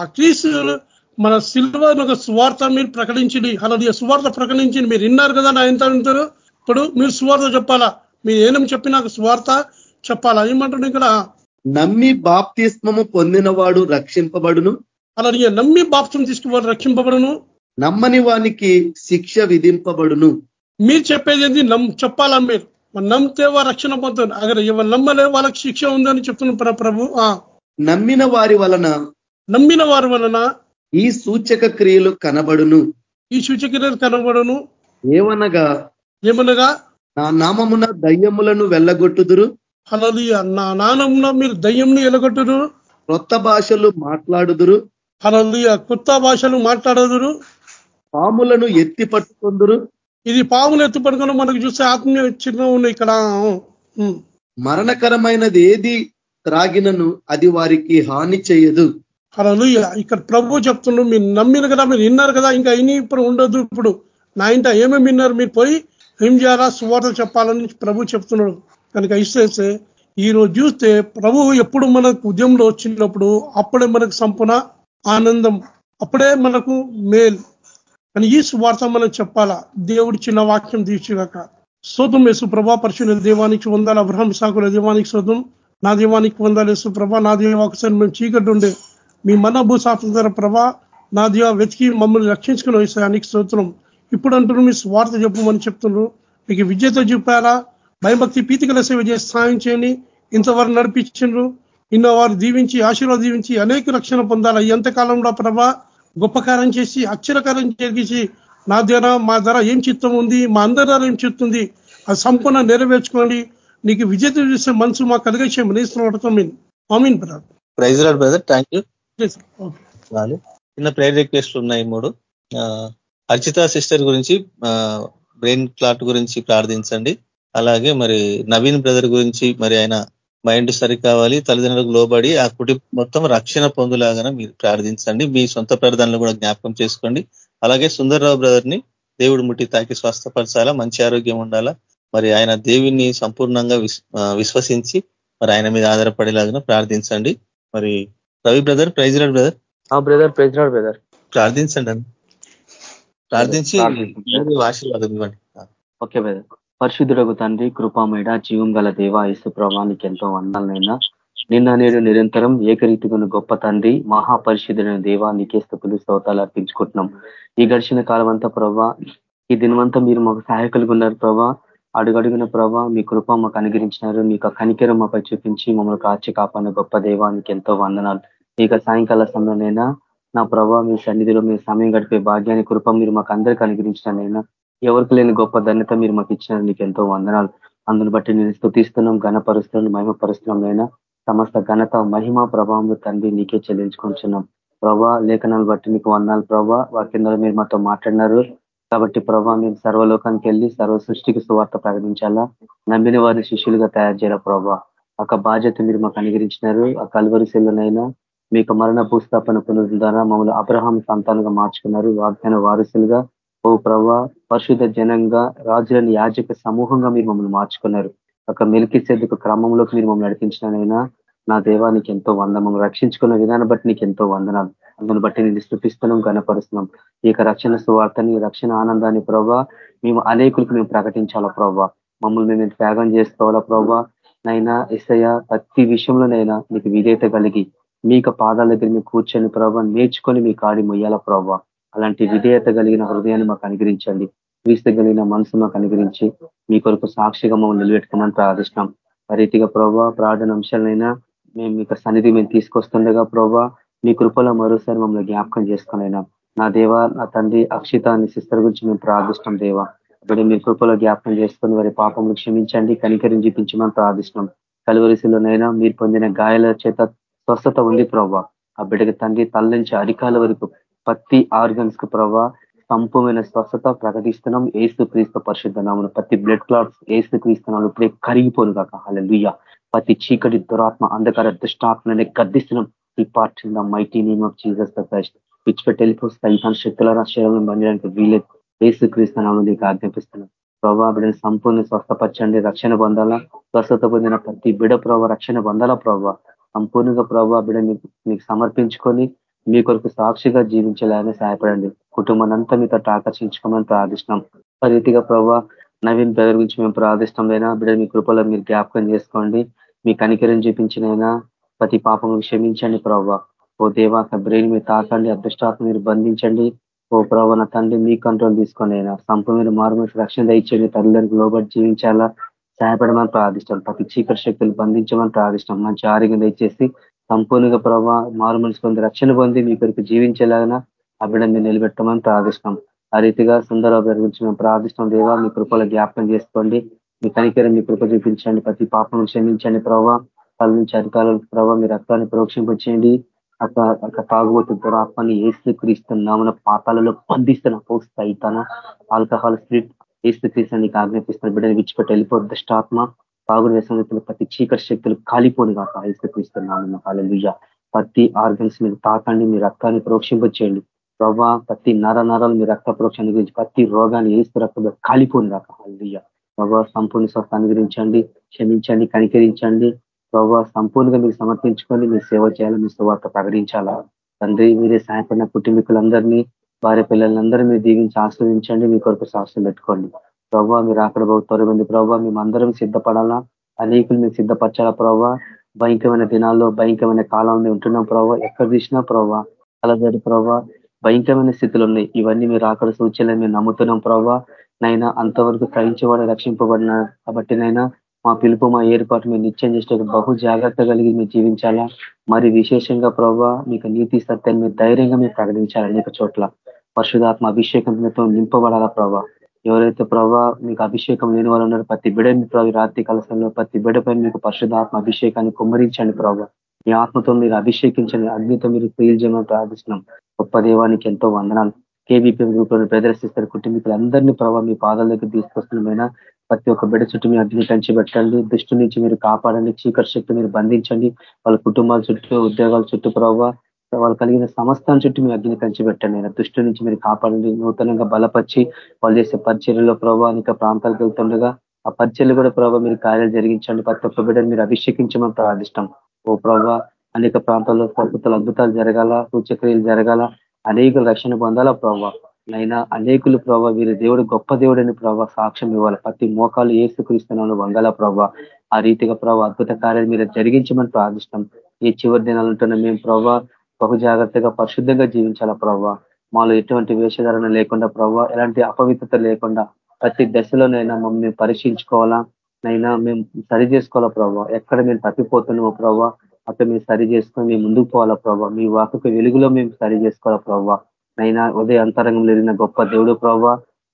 ఆ క్రీస్తు మన సిల్వర్ ఒక సువార్త మీరు ప్రకటించండి. అలా సువార్త ప్రకటించండి మీరు విన్నారు కదా నా ఎంత వింటారు? ఇప్పుడు మీరు సువార్త చెప్పాలా? మీరు ఏనం చెప్పి నాకు సువార్త చెప్పాలా? ఏమంటాడు ఇక్కడ? నమ్మి బాప్తిస్మము పొందినవాడు రక్షింపబడును. అలా నమ్మి బాప్సం తీసుకుని రక్షింపబడను. నమ్మని వానికి శిక్ష విధింపబడును. మీరు చెప్పేది ఏంది? నమ్ చెప్పాలా మరి? నమ్మితే వారు రక్షణ పొందుతారు. అక్కడ ఎవరు నమ్మలే వాళ్ళకి శిక్ష ఉందని చెప్తున్న ప్ర- ప్రభు. ఆ. నమ్మిన వారి వలన నమ్మిన వారి వలన ఈ సూచక క్రియలు కనబడును. ఈ సూచక్రియలు కనబడను. ఏమనగా ఏమనగా? నా నామమున దయ్యములను వెళ్ళగొట్టుదురు. హలలియ నా నానంలో మీరు దయ్యంని ఎలగొట్టురు క్రొత్త భాషలు మాట్లాడుదురు. హలలియ కొత్త భాషలు మాట్లాడదురు. పాములను ఎత్తి పట్టుకొందురు. ఇది పాములు ఎత్తు పడుకుని మనకు చూస్తే ఆత్మీయ చిన్న ఉన్నాయి ఇక్కడ. మరణకరమైనది ఏది త్రాగినను అది వారికి హాని చేయదు. అలా ఇక్కడ ప్రభు చెప్తుండ్రు మీరు నమ్మిన కదా మీరు విన్నారు కదా ఇంకా ఇని ఇప్పుడు ఉండదు ఇప్పుడు. నా ఇంట ఏమేమి విన్నారు మీరు పోయి ఏం చేయాలా సువార్త చెప్పాలని ప్రభు చెప్తున్నాడు. కనుక ఇస్తే ఈ రోజు చూస్తే ప్రభు ఎప్పుడు మనకు ఉద్యమంలో వచ్చినప్పుడు అప్పుడే మనకు సంపూర్ణ ఆనందం అప్పుడే మనకు మేల్. కానీ ఈ సువార్త మనం చెప్పాలా? దేవుడు చిన్న వాక్యం తీర్చిగాక శోతం యేసు ప్రభా పరిశుల దేవానికి వందాలి అబ్రహం సాకుల దేవానికి శోతం నా దేవానికి వందాలి వేసు ప్రభా నా దేవ ఒకసారి మేము చీకటి ఉండే. మీ మన భూసాత్ర ప్రభా నా దేవ వెతికి మమ్మల్ని రక్షించుకుని విషయానికి స్తోత్రం. ఇప్పుడు అంటున్నారు మీ స్వార్థ చెప్పమని చెప్తున్నారు. మీకు విద్యతో చెప్పారా భయభక్తి పీతికల సేవ చేసి సాయం చేయండి. ఇంతవరకు నడిపించిండ్రు ఇన్నో వారు దీవించి ఆశీర్వాదీవించి అనేక రక్షణ పొందాలి? ఎంతకాలంలో ప్రభా గొప్ప కార్యం చేసి అక్షరకారం జరిగించి నా ధర మా ధర ఏం చిత్తం ఉంది మా అందరి ఏం చిత్తుంది అది సంపూర్ణ నెరవేర్చుకోండి. నీకు విజేత చూసే మనసు మా కలిగేసే మనీస్తున్నాం mean brother. Praise brother. Thank you చిన్న ప్రేర్ రిక్వెస్ట్ ఉన్నాయి మూడు. అర్చిత సిస్టర్ గురించి బ్రెయిన్ క్లాట్ గురించి ప్రార్థించండి. అలాగే మరి నవీన్ బ్రదర్ గురించి మరి ఆయన మైండ్ సరి కావాలి తల్లిదండ్రులకు లోబడి ఆ కుటుంబం మొత్తం రక్షణ పొందులాగా మీరు ప్రార్థించండి. మీ సొంత ప్రార్థనలు కూడా జ్ఞాపకం చేసుకోండి. అలాగే సుందర్రావు బ్రదర్ని దేవుడు ముట్టి తాకి స్వస్థపరచాలా మంచి ఆరోగ్యం ఉండాలా? మరి ఆయన దేవుని సంపూర్ణంగా విశ్వసించి మరి ఆయన మీద ఆధారపడేలాగా ప్రార్థించండి. మరి Ravi brother praise Lord brother. Brother praise Lord brother. ప్రార్థించండి ప్రార్థించి ఆశీర్వాదం ఇవ్వండి. Okay brother. పరిశుద్ధుడకు తండ్రి కృపామేడ జీవం గల దేవ ఇసు ప్రభానికి ఎంతో వందాలనైనా నిన్న నేడు నిరంతరం ఏకరీతిగా గొప్ప తండ్రి మహాపరిశుద్ధుడైన దేవా నీకే స్థుతులు స్తోతాలు అర్పించుకుంటున్నాం. ఈ గడిచిన కాలం అంతా ప్రభా ఈ దినమంతా మీరు మాకు సహాయకులుగా ఉన్నారు ప్రభా. అడుగడుగున ప్రభా మీ కృప మాకు అనుగ్రహించినారు మీకు కనికరం మాపై చూపించి మమ్మల్ని కాచి కాపాడిన గొప్ప దేవానికి ఎంతో వందనాలు. ఇక సాయంకాల సమయంలోనైనా నా ప్రభా మీ సన్నిధిలో మీ సమయం గడిపే భాగ్యాన్ని కృప మీరు మాకు అందరికీ అనుగ్రహించినైనా ఎవరికి లేని గొప్ప ధన్యత మీరు మాకు ఇచ్చినారు నీకు ఎంతో వందనాలు. అందును బట్టి నేను స్థుతిస్తున్నాం ఘనపరుస్తున్నాం మహిమపరుస్తున్నాం అయినా సమస్త ఘనత మహిమ ప్రభావం తండ్రి నీకే చెల్లించుకుంటున్నాం ప్రభా లేఖనాలు బట్టి నీకు వందాలు ప్రభా. వాక్యంలో మీరు మాతో మాట్లాడినారు. కాబట్టి ప్రభా మేము సర్వలోకానికి వెళ్ళి సర్వ సృష్టికి సువార్త ప్రకటించాలా? నమ్మిన వారిని శిష్యులుగా తయారు చేయాల ప్రభా? ఒక బాధ్యత మీరు మాకు అనుగరించినారు ఆ కల్వరిశీలనైనా మీకు మరణ భూస్థాపన పునరుద్ధార మమ్మల్ని అబ్రహాం సంతానంగా మార్చుకున్నారు. వాగ్దాన వారసులుగా ఓ ప్రభా పరిశుద్ధ జనంగా రాజులని యాజక సమూహంగా మీరు మమ్మల్ని మార్చుకున్నారు. ఒక మెలికి సెద్దుకు క్రమంలోకి మీరు మమ్మల్ని నడిపించినైనా నా దేవానికి ఎంతో వంద మమ్మల్ని రక్షించుకున్న విధానం బట్టి నీకు ఎంతో వందనాలు. అందుని బట్టి నేను స్థుతిస్తున్నాం గనపరుస్తున్నాం ఈ యొక్క రక్షణ సువార్తని రక్షణ ఆనందాన్ని ప్రభావ మేము అనేకులకు మేము ప్రకటించాలా ప్రభావ మమ్మల్ని మేము త్యాగం చేసుకోవాలా ప్రభావ నైనా ఇసయ ప్రతి విషయంలోనైనా మీకు విధేయత కలిగి మీకు పాదాల దగ్గర మీకు కూర్చొని ప్రభావ నేర్చుకొని మీ కాడి మొయ్యాల ప్రభావ అలాంటి విధేయత కలిగిన హృదయాన్ని మాకు అనుగ్రహించండి. క్రీస్తు కలిగిన మనసు మాకు అనుగ్రహించి మీ కొరకు సాక్షిగా మమ్మల్ని నిలబెట్టుకోమని ప్రార్థిస్తున్నాం. ఆ రీతిగా ప్రభావ ప్రార్థన అంశాలైనా మేము మీకు సన్నిధి మేము తీసుకొస్తుండగా ప్రభావ మీ కృపలో మరోసారి మమ్మల్ని జ్ఞాపకం చేసుకునైనా నా దేవ నా తండ్రి అక్షిత అని సిస్టర్ గురించి మేము ప్రార్థిస్తున్నాం దేవ. అప్పుడు మీ కృపలో జ్ఞాపకం చేసుకుని వారి పాపములు క్షమించండి కనికరించి చూపించమని ప్రార్థిస్తున్నాం. కలువరిశిలోనైనా మీరు పొందిన గాయాల చేత స్వస్థత ఉంది ప్రభావ ఆ బిడ్డకి తండ్రి తల నుంచి అరికాల వరకు ప్రతి ఆర్గన్స్కు ప్రభావ సంపూర్ణమైన స్వస్థత ప్రకటిస్తున్నాం. ఏసు క్రీస్తు పరిశుద్ధ నామను ప్రతి బ్లడ్ క్లాట్స్ ఏసు క్రీస్తునాలు ఇప్పుడే కరిగిపోను కాక లుయ్య ప్రతి చీకటి దురాత్మ అంధకార దుష్టాత్మనే గద్దిస్తున్నాం. ఈ part in the mighty name of Jesus the విచ్చిపెట్టి శక్తుల శరీరం బంధడానికి వీలేదు ఏసు క్రీస్తునామని నీకు ఆజ్ఞాపిస్తున్నాం. ప్రభావ బిడ్డను సంపూర్ణ స్వస్థపరచండి. రక్షణ పొందాలా? స్వస్థత పొందిన ప్రతి బిడ ప్రభావ రక్షణ పొందాలా ప్రభావ సంపూర్ణంగా ప్రభావ బిడ మీకు సమర్పించుకొని మీ కొరకు సాక్షిగా జీవించాలని సహాయపడండి. కుటుంబానంతా మీతో ఆకర్షించుకోమని ప్రార్థిస్తున్నాం. రీతిగా ప్రభావ నవీన్ బ్రదర్ గురించి మేము ప్రార్థిష్టం అయినా బిడ్డ మీ కృపలో మీరు జ్ఞాపకం చేసుకోండి. మీ కనికరం చూపించినైనా ప్రతి పాపం క్షమించండి ప్రభావ ఓ దేవా బ్రెయిన్ మీరు తాకండి. అదృష్టాత్మ మీరు బంధించండి. ఓ ప్రభావ నా తండ్రి మీ కంట్రోల్ తీసుకొని అయినా సంపూర్ణ మార్మూలు రక్షణ ఇచ్చేయండి తల్లిదండ్రులకు లోబడి జీవించాలా సహాయపడమని ప్రార్థిస్తాం ప్రతి చీకటి శక్తులు బంధించమని ప్రార్థిస్తాం మంచి ఆరోగ్యం దయచేసి సంపూర్ణంగా ప్రభావ మారు మనసు పొంది రక్షణ పొంది మీ కొరకు జీవించేలాగా ఆ మీరు నిలబెట్టమని ప్రార్థిస్తాం ఆ రీతిగా సుందరరావు గారి గురించి మేము ప్రార్థిస్తాం దేవా మీ కృపలో జ్ఞాపకం చేసుకోండి. మీ కనికరం మీ కృప చూపించండి. ప్రతి పాపను క్షమించండి ప్రభావ వాళ్ళ నుంచి అధికారులు ప్రభావ మీ రక్తాన్ని ప్రోక్షింపచేయండి. అక్క తాగుబోతు దురాత్మని ఏసు క్రీస్తున్నామన్న పాతాలలో బంధిస్తున్న పోస్తాయితాన ఆల్కహాల్ స్పిరిట్ ఏసుక్రీస్తు నీకు ఆజ్ఞాపిస్తున్న బిడ్డని విచ్చిపెట్టి వెళ్ళిపోద్దు దుష్టాత్మ. పాగుడు వేసిన ప్రతి చీకటి శక్తులు కాలిపోను కాక ఏసుక్రీస్తున్నాను హాలలుయ్య ప్రతి ఆర్గన్స్ మీరు తాకండి మీ రక్తాన్ని ప్రోక్షింపచేయండి. ప్రభా ప్రతి నర నరాలు మీ రక్త ప్రోక్షణ గురించి ప్రతి రోగాన్ని ఏస్తు రక్తంలో కాలిపోను కాక హాలలుయ్య ప్రభావ సంపూర్ణ స్వస్థ అనుగ్రహించండి క్షమించండి కనికరించండి. ప్రభావ సంపూర్ణంగా మీరు సమర్పించుకొని మీరు సేవ చేయాలి మీ సువార్త ప్రకటించాలా? తండ్రి మీరే సాయపడిన కుటుంబీకులందరినీ భార్య పిల్లలందరూ మీరు దీవించి ఆశ్రయించండి మీ కొరకు సాక్ష్యం పెట్టుకోండి. ప్రభావ మీరు అక్కడ త్వరమంది ప్రభావ మేమందరం సిద్ధపడాలా? అనేకులు మీరు సిద్ధపరచాలా ప్రభావ భయంకరమైన దినాల్లో భయంకరమైన కాలంలో ఉంటున్నాం ప్రభావ ఎక్కడ తీసినా ప్రభావ అలజడి ప్రభావ భయంకరమైన స్థితులు ఉన్నాయి. ఇవన్నీ మీరు అక్కడ సూచనలు మేము నమ్ముతున్నాం ప్రభావ నైనా అంతవరకు సహించబడి రక్షింపబడిన కాబట్టి నైనా మా పిలుపు మా ఏర్పాటు మీరు నిత్యం చేసే బహు జాగ్రత్త కలిగి మీరు జీవించాలా? మరి విశేషంగా ప్రభావ మీకు నీతి సత్యాన్ని మీరు ధైర్యంగా మీరు ప్రకటించాలి అనేక చోట్ల? పరిశుధాత్మ అభిషేకంతో నింపబడాలా ప్రభావ ఎవరైతే ప్రభావ మీకు అభిషేకం లేని వాళ్ళు ఉన్నారో ప్రతి బిడని ప్రభు రాత్రి కలసంలో ప్రతి బిడపై మీకు పరిశుధాత్మ అభిషేకాన్ని కుమ్మరించండి ప్రభావ మీ ఆత్మతో మీరు అభిషేకించండి అగ్నితో మీరు క్రియలు చేయమని ప్రార్థిస్తున్నాం. గొప్ప దేవానికి ఎంతో వందనాలు. కేబీపీ గ్రూప్లను ప్రదర్శిస్తారు కుటుంబీకులందరినీ ప్రభావ మీ పాదాల దగ్గర తీసుకొస్తున్నమైనా ప్రతి ఒక్క బిడ్డ చుట్టూ మీ అగ్ని కంచి పెట్టండి. దృష్టి నుంచి మీరు కాపాడండి. చీకటి శక్తి మీరు బంధించండి. వాళ్ళ కుటుంబాల చుట్టూ ఉద్యోగాల చుట్టూ ప్రభావ వాళ్ళు కలిగిన సమస్తాన్ని చుట్టూ మీ అగ్ని కంచి పెట్టండి ఆయన దృష్టి నుంచి మీరు కాపాడండి. నూతనంగా బలపరిచి వాళ్ళు చేసే పరిచర్యలో ప్రభావ అనేక ప్రాంతాలకు వెళ్తుండగా ఆ పరిచర్లు కూడా ప్రభావ మీరు కార్యాలు జరిగించండి. ప్రతి ఒక్క బిడ్డను మీరు అభిషేకించమని ప్రార్థిష్టం. ఓ ప్రభావ అనేక ప్రాంతాల్లో ప్రభుత్వాలు అద్భుతాలు జరగాల సూచక్రియలు జరగాల అనేక రక్షణ పొందాలా ప్రభావ నైనా అనేకులు ప్రభావ వీరి దేవుడు గొప్ప దేవుడని ప్రభావ సాక్ష్యం ఇవ్వాలి. ప్రతి మోకాలు ఏసుకరిస్తున్నాను వంగల ప్రభావ ఆ రీతిగా ప్రభావ అద్భుత కార్యాలు మీరు జరిగించమని ప్రార్థిస్తాం ఈ చివరి దినాలు ఉంటున్న మేము ప్రభావ బహు జాగ్రత్తగా పరిశుద్ధంగా జీవించాలా ప్రభావ మాలో ఎటువంటి వేషధారణ లేకుండా ప్రభావ ఎలాంటి అపవిత్రత లేకుండా ప్రతి దశలోనైనా మమ్మల్ని పరీక్షించుకోవాలా? నైనా మేము సరి చేసుకోవాలా ప్రభావ ఎక్కడ మేము తప్పిపోతున్నామో ప్రభావ అక్కడ మేము సరి చేసుకొని మేము ముందుకు పోవాలా ప్రవ్వ మీ వాకకు వెలుగులో మేము సరి చేసుకోవాలా ప్రభావ నైనా ఉదయ అంతరంగం లేని గొప్ప దేవుడు ప్రవ్వ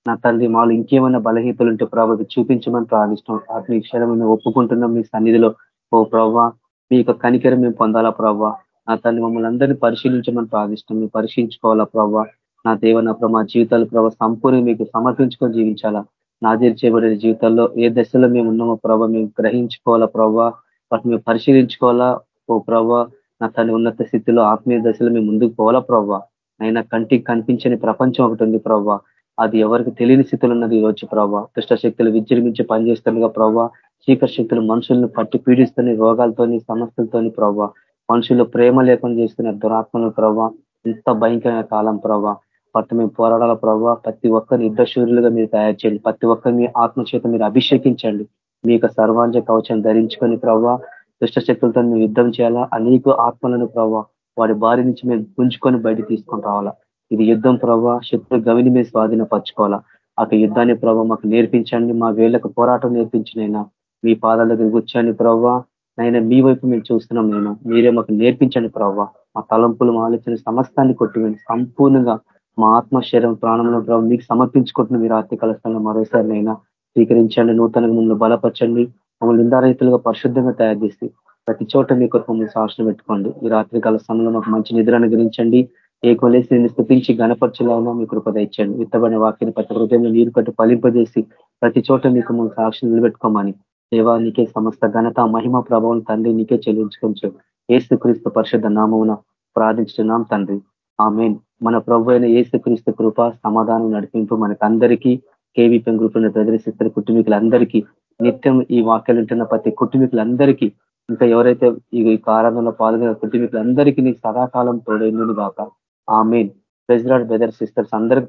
నా తండ్రి మాలు ఇంకేమైనా బలహీతలు ఉంటే ప్రభావ చూపించమని ప్రార్థిష్టం ఆత్మీక్షణం మేము ఒప్పుకుంటున్నాం మీ సన్నిధిలో. ఓ ప్రభావ మీ యొక్క కనికరం మేము పొందాలా ప్రవ్వ నా తల్లి మమ్మల్ని అందరినీ పరిశీలించమని ప్రార్థిష్టం మేము పరిశీలించుకోవాలా ప్రభావ నా దేవ నా జీవితాలు ప్రభావ సంపూర్ణ మీకు సమర్పించుకొని జీవించాలా? నాజీర్ చేయబడిన జీవితాల్లో ఏ దశలో మేము ఉన్నామో ప్రభావ మేము గ్రహించుకోవాలా ప్రభావ వాటిని మేము పరిశీలించుకోవాలా? ఓ ప్రభావ నా తన ఉన్నత స్థితిలో ఆత్మీయ దశలో మేము ముందుకు పోవాలా ప్రభావ అయినా కంటికి కనిపించని ప్రపంచం ఒకటి ఉంది ప్రభావ అది ఎవరికి తెలియని స్థితిలో ఉన్నది ఈరోజు ప్రభావ దుష్ట శక్తులు విజృంభించి పనిచేస్తుండగా ప్రభావ చీకటి శక్తులు మనుషులను పట్టి పీడిస్తున్న రోగాలతోని సమస్యలతోని ప్రభావ మనుషులు ప్రేమ లేకుండా చేస్తున్న దురాత్మలు ప్రభావ ఇంత భయంకరమైన కాలం ప్రభావ పట్టు మేము పోరాడాల ప్రభావ ప్రతి ఒక్కరిని యుద్ధశూరులుగా మీరు తయారు చేయండి ప్రతి ఒక్కరిని మీ ఆత్మచేత మీరు అభిషేకించండి. మీ యొక్క సర్వాంజ కవచం ధరించుకొని ప్రభావ దుష్ట శక్తులతో యుద్ధం చేయాలా? అనేక ఆత్మలను ప్రభావ వాడి బారి నుంచి మేము గుంజుకొని బయట తీసుకొని రావాలా? ఇది యుద్ధం ప్రభావ శత్రు గవిని మేము స్వాధీనపరచుకోవాలా? ఆ యుద్ధాన్ని ప్రభావ మాకు నేర్పించండి మా వేళ్ళకు పోరాటం నేర్పించినైనా మీ పాదాల దగ్గర కూర్చోండి ప్రభావ నైనా మీ వైపు మేము చూస్తున్నాం నేను మీరే మాకు నేర్పించండి ప్రభావ మా తలంపులు మా ఆలోచన సమస్తాన్ని కొట్టివేయండి. సంపూర్ణంగా మా ఆత్మ శరీరం ప్రాణంలో ప్రభావ మీకు సమర్పించుకుంటున్న మీరు ఆర్థిక కలస్థానంలో మరోసారి నైనా స్వీకరించండి నూతనంగా మమ్మల్ని బలపరచండి మమ్మల్ని నిందారహితులుగా పరిశుద్ధంగా తయారు చేసి ప్రతి చోట మీ కొరకు మమ్మల్ని సాక్షణ పెట్టుకోండి. ఈ రాత్రి కాల సమయంలో మాకు మంచి నిద్ర అనుగ్రహించండి. ఏ కొలేసి నేను స్థుతించి గణపరచలాగా మీ కృపద ఇచ్చండి విత్తబడిన వాక్యాన్ని ప్రతి హృదయంలో నీరు కట్టు ఫలింపజేసి ప్రతి చోట మీకు మమ్మల్ని సాక్షి నిలబెట్టుకోమని దేవా నీకే సమస్త ఘనత మహిమ ప్రభావం తండ్రి నీకే చెల్లించుకోవచ్చు ఏసుక్రీస్తు పరిషత్ నామమున ప్రార్థించున్నాం తండ్రి. ఆమె మన ప్రభు అయిన ఏసుక్రీస్తు కృప సమాధానం నడిపింపు మనకందరికీ గ్రూప్ గ్రూపులను ప్రదర్శిస్తున్న కుటుంబీకులందరికీ నిత్యం ఈ వాక్యాలు ఉంటున్న ప్రతి కుటుంబీకులందరికీ ఇంకా ఎవరైతే ఈ కారణంలో పాల్గొన్న కుటుంబీకులందరికీ నీకు సదాకాలం తోడైందని కాక ఆ మెయిన్ ప్రెసిడెంట్ బ్రదర్ సిస్టర్స్ అందరికి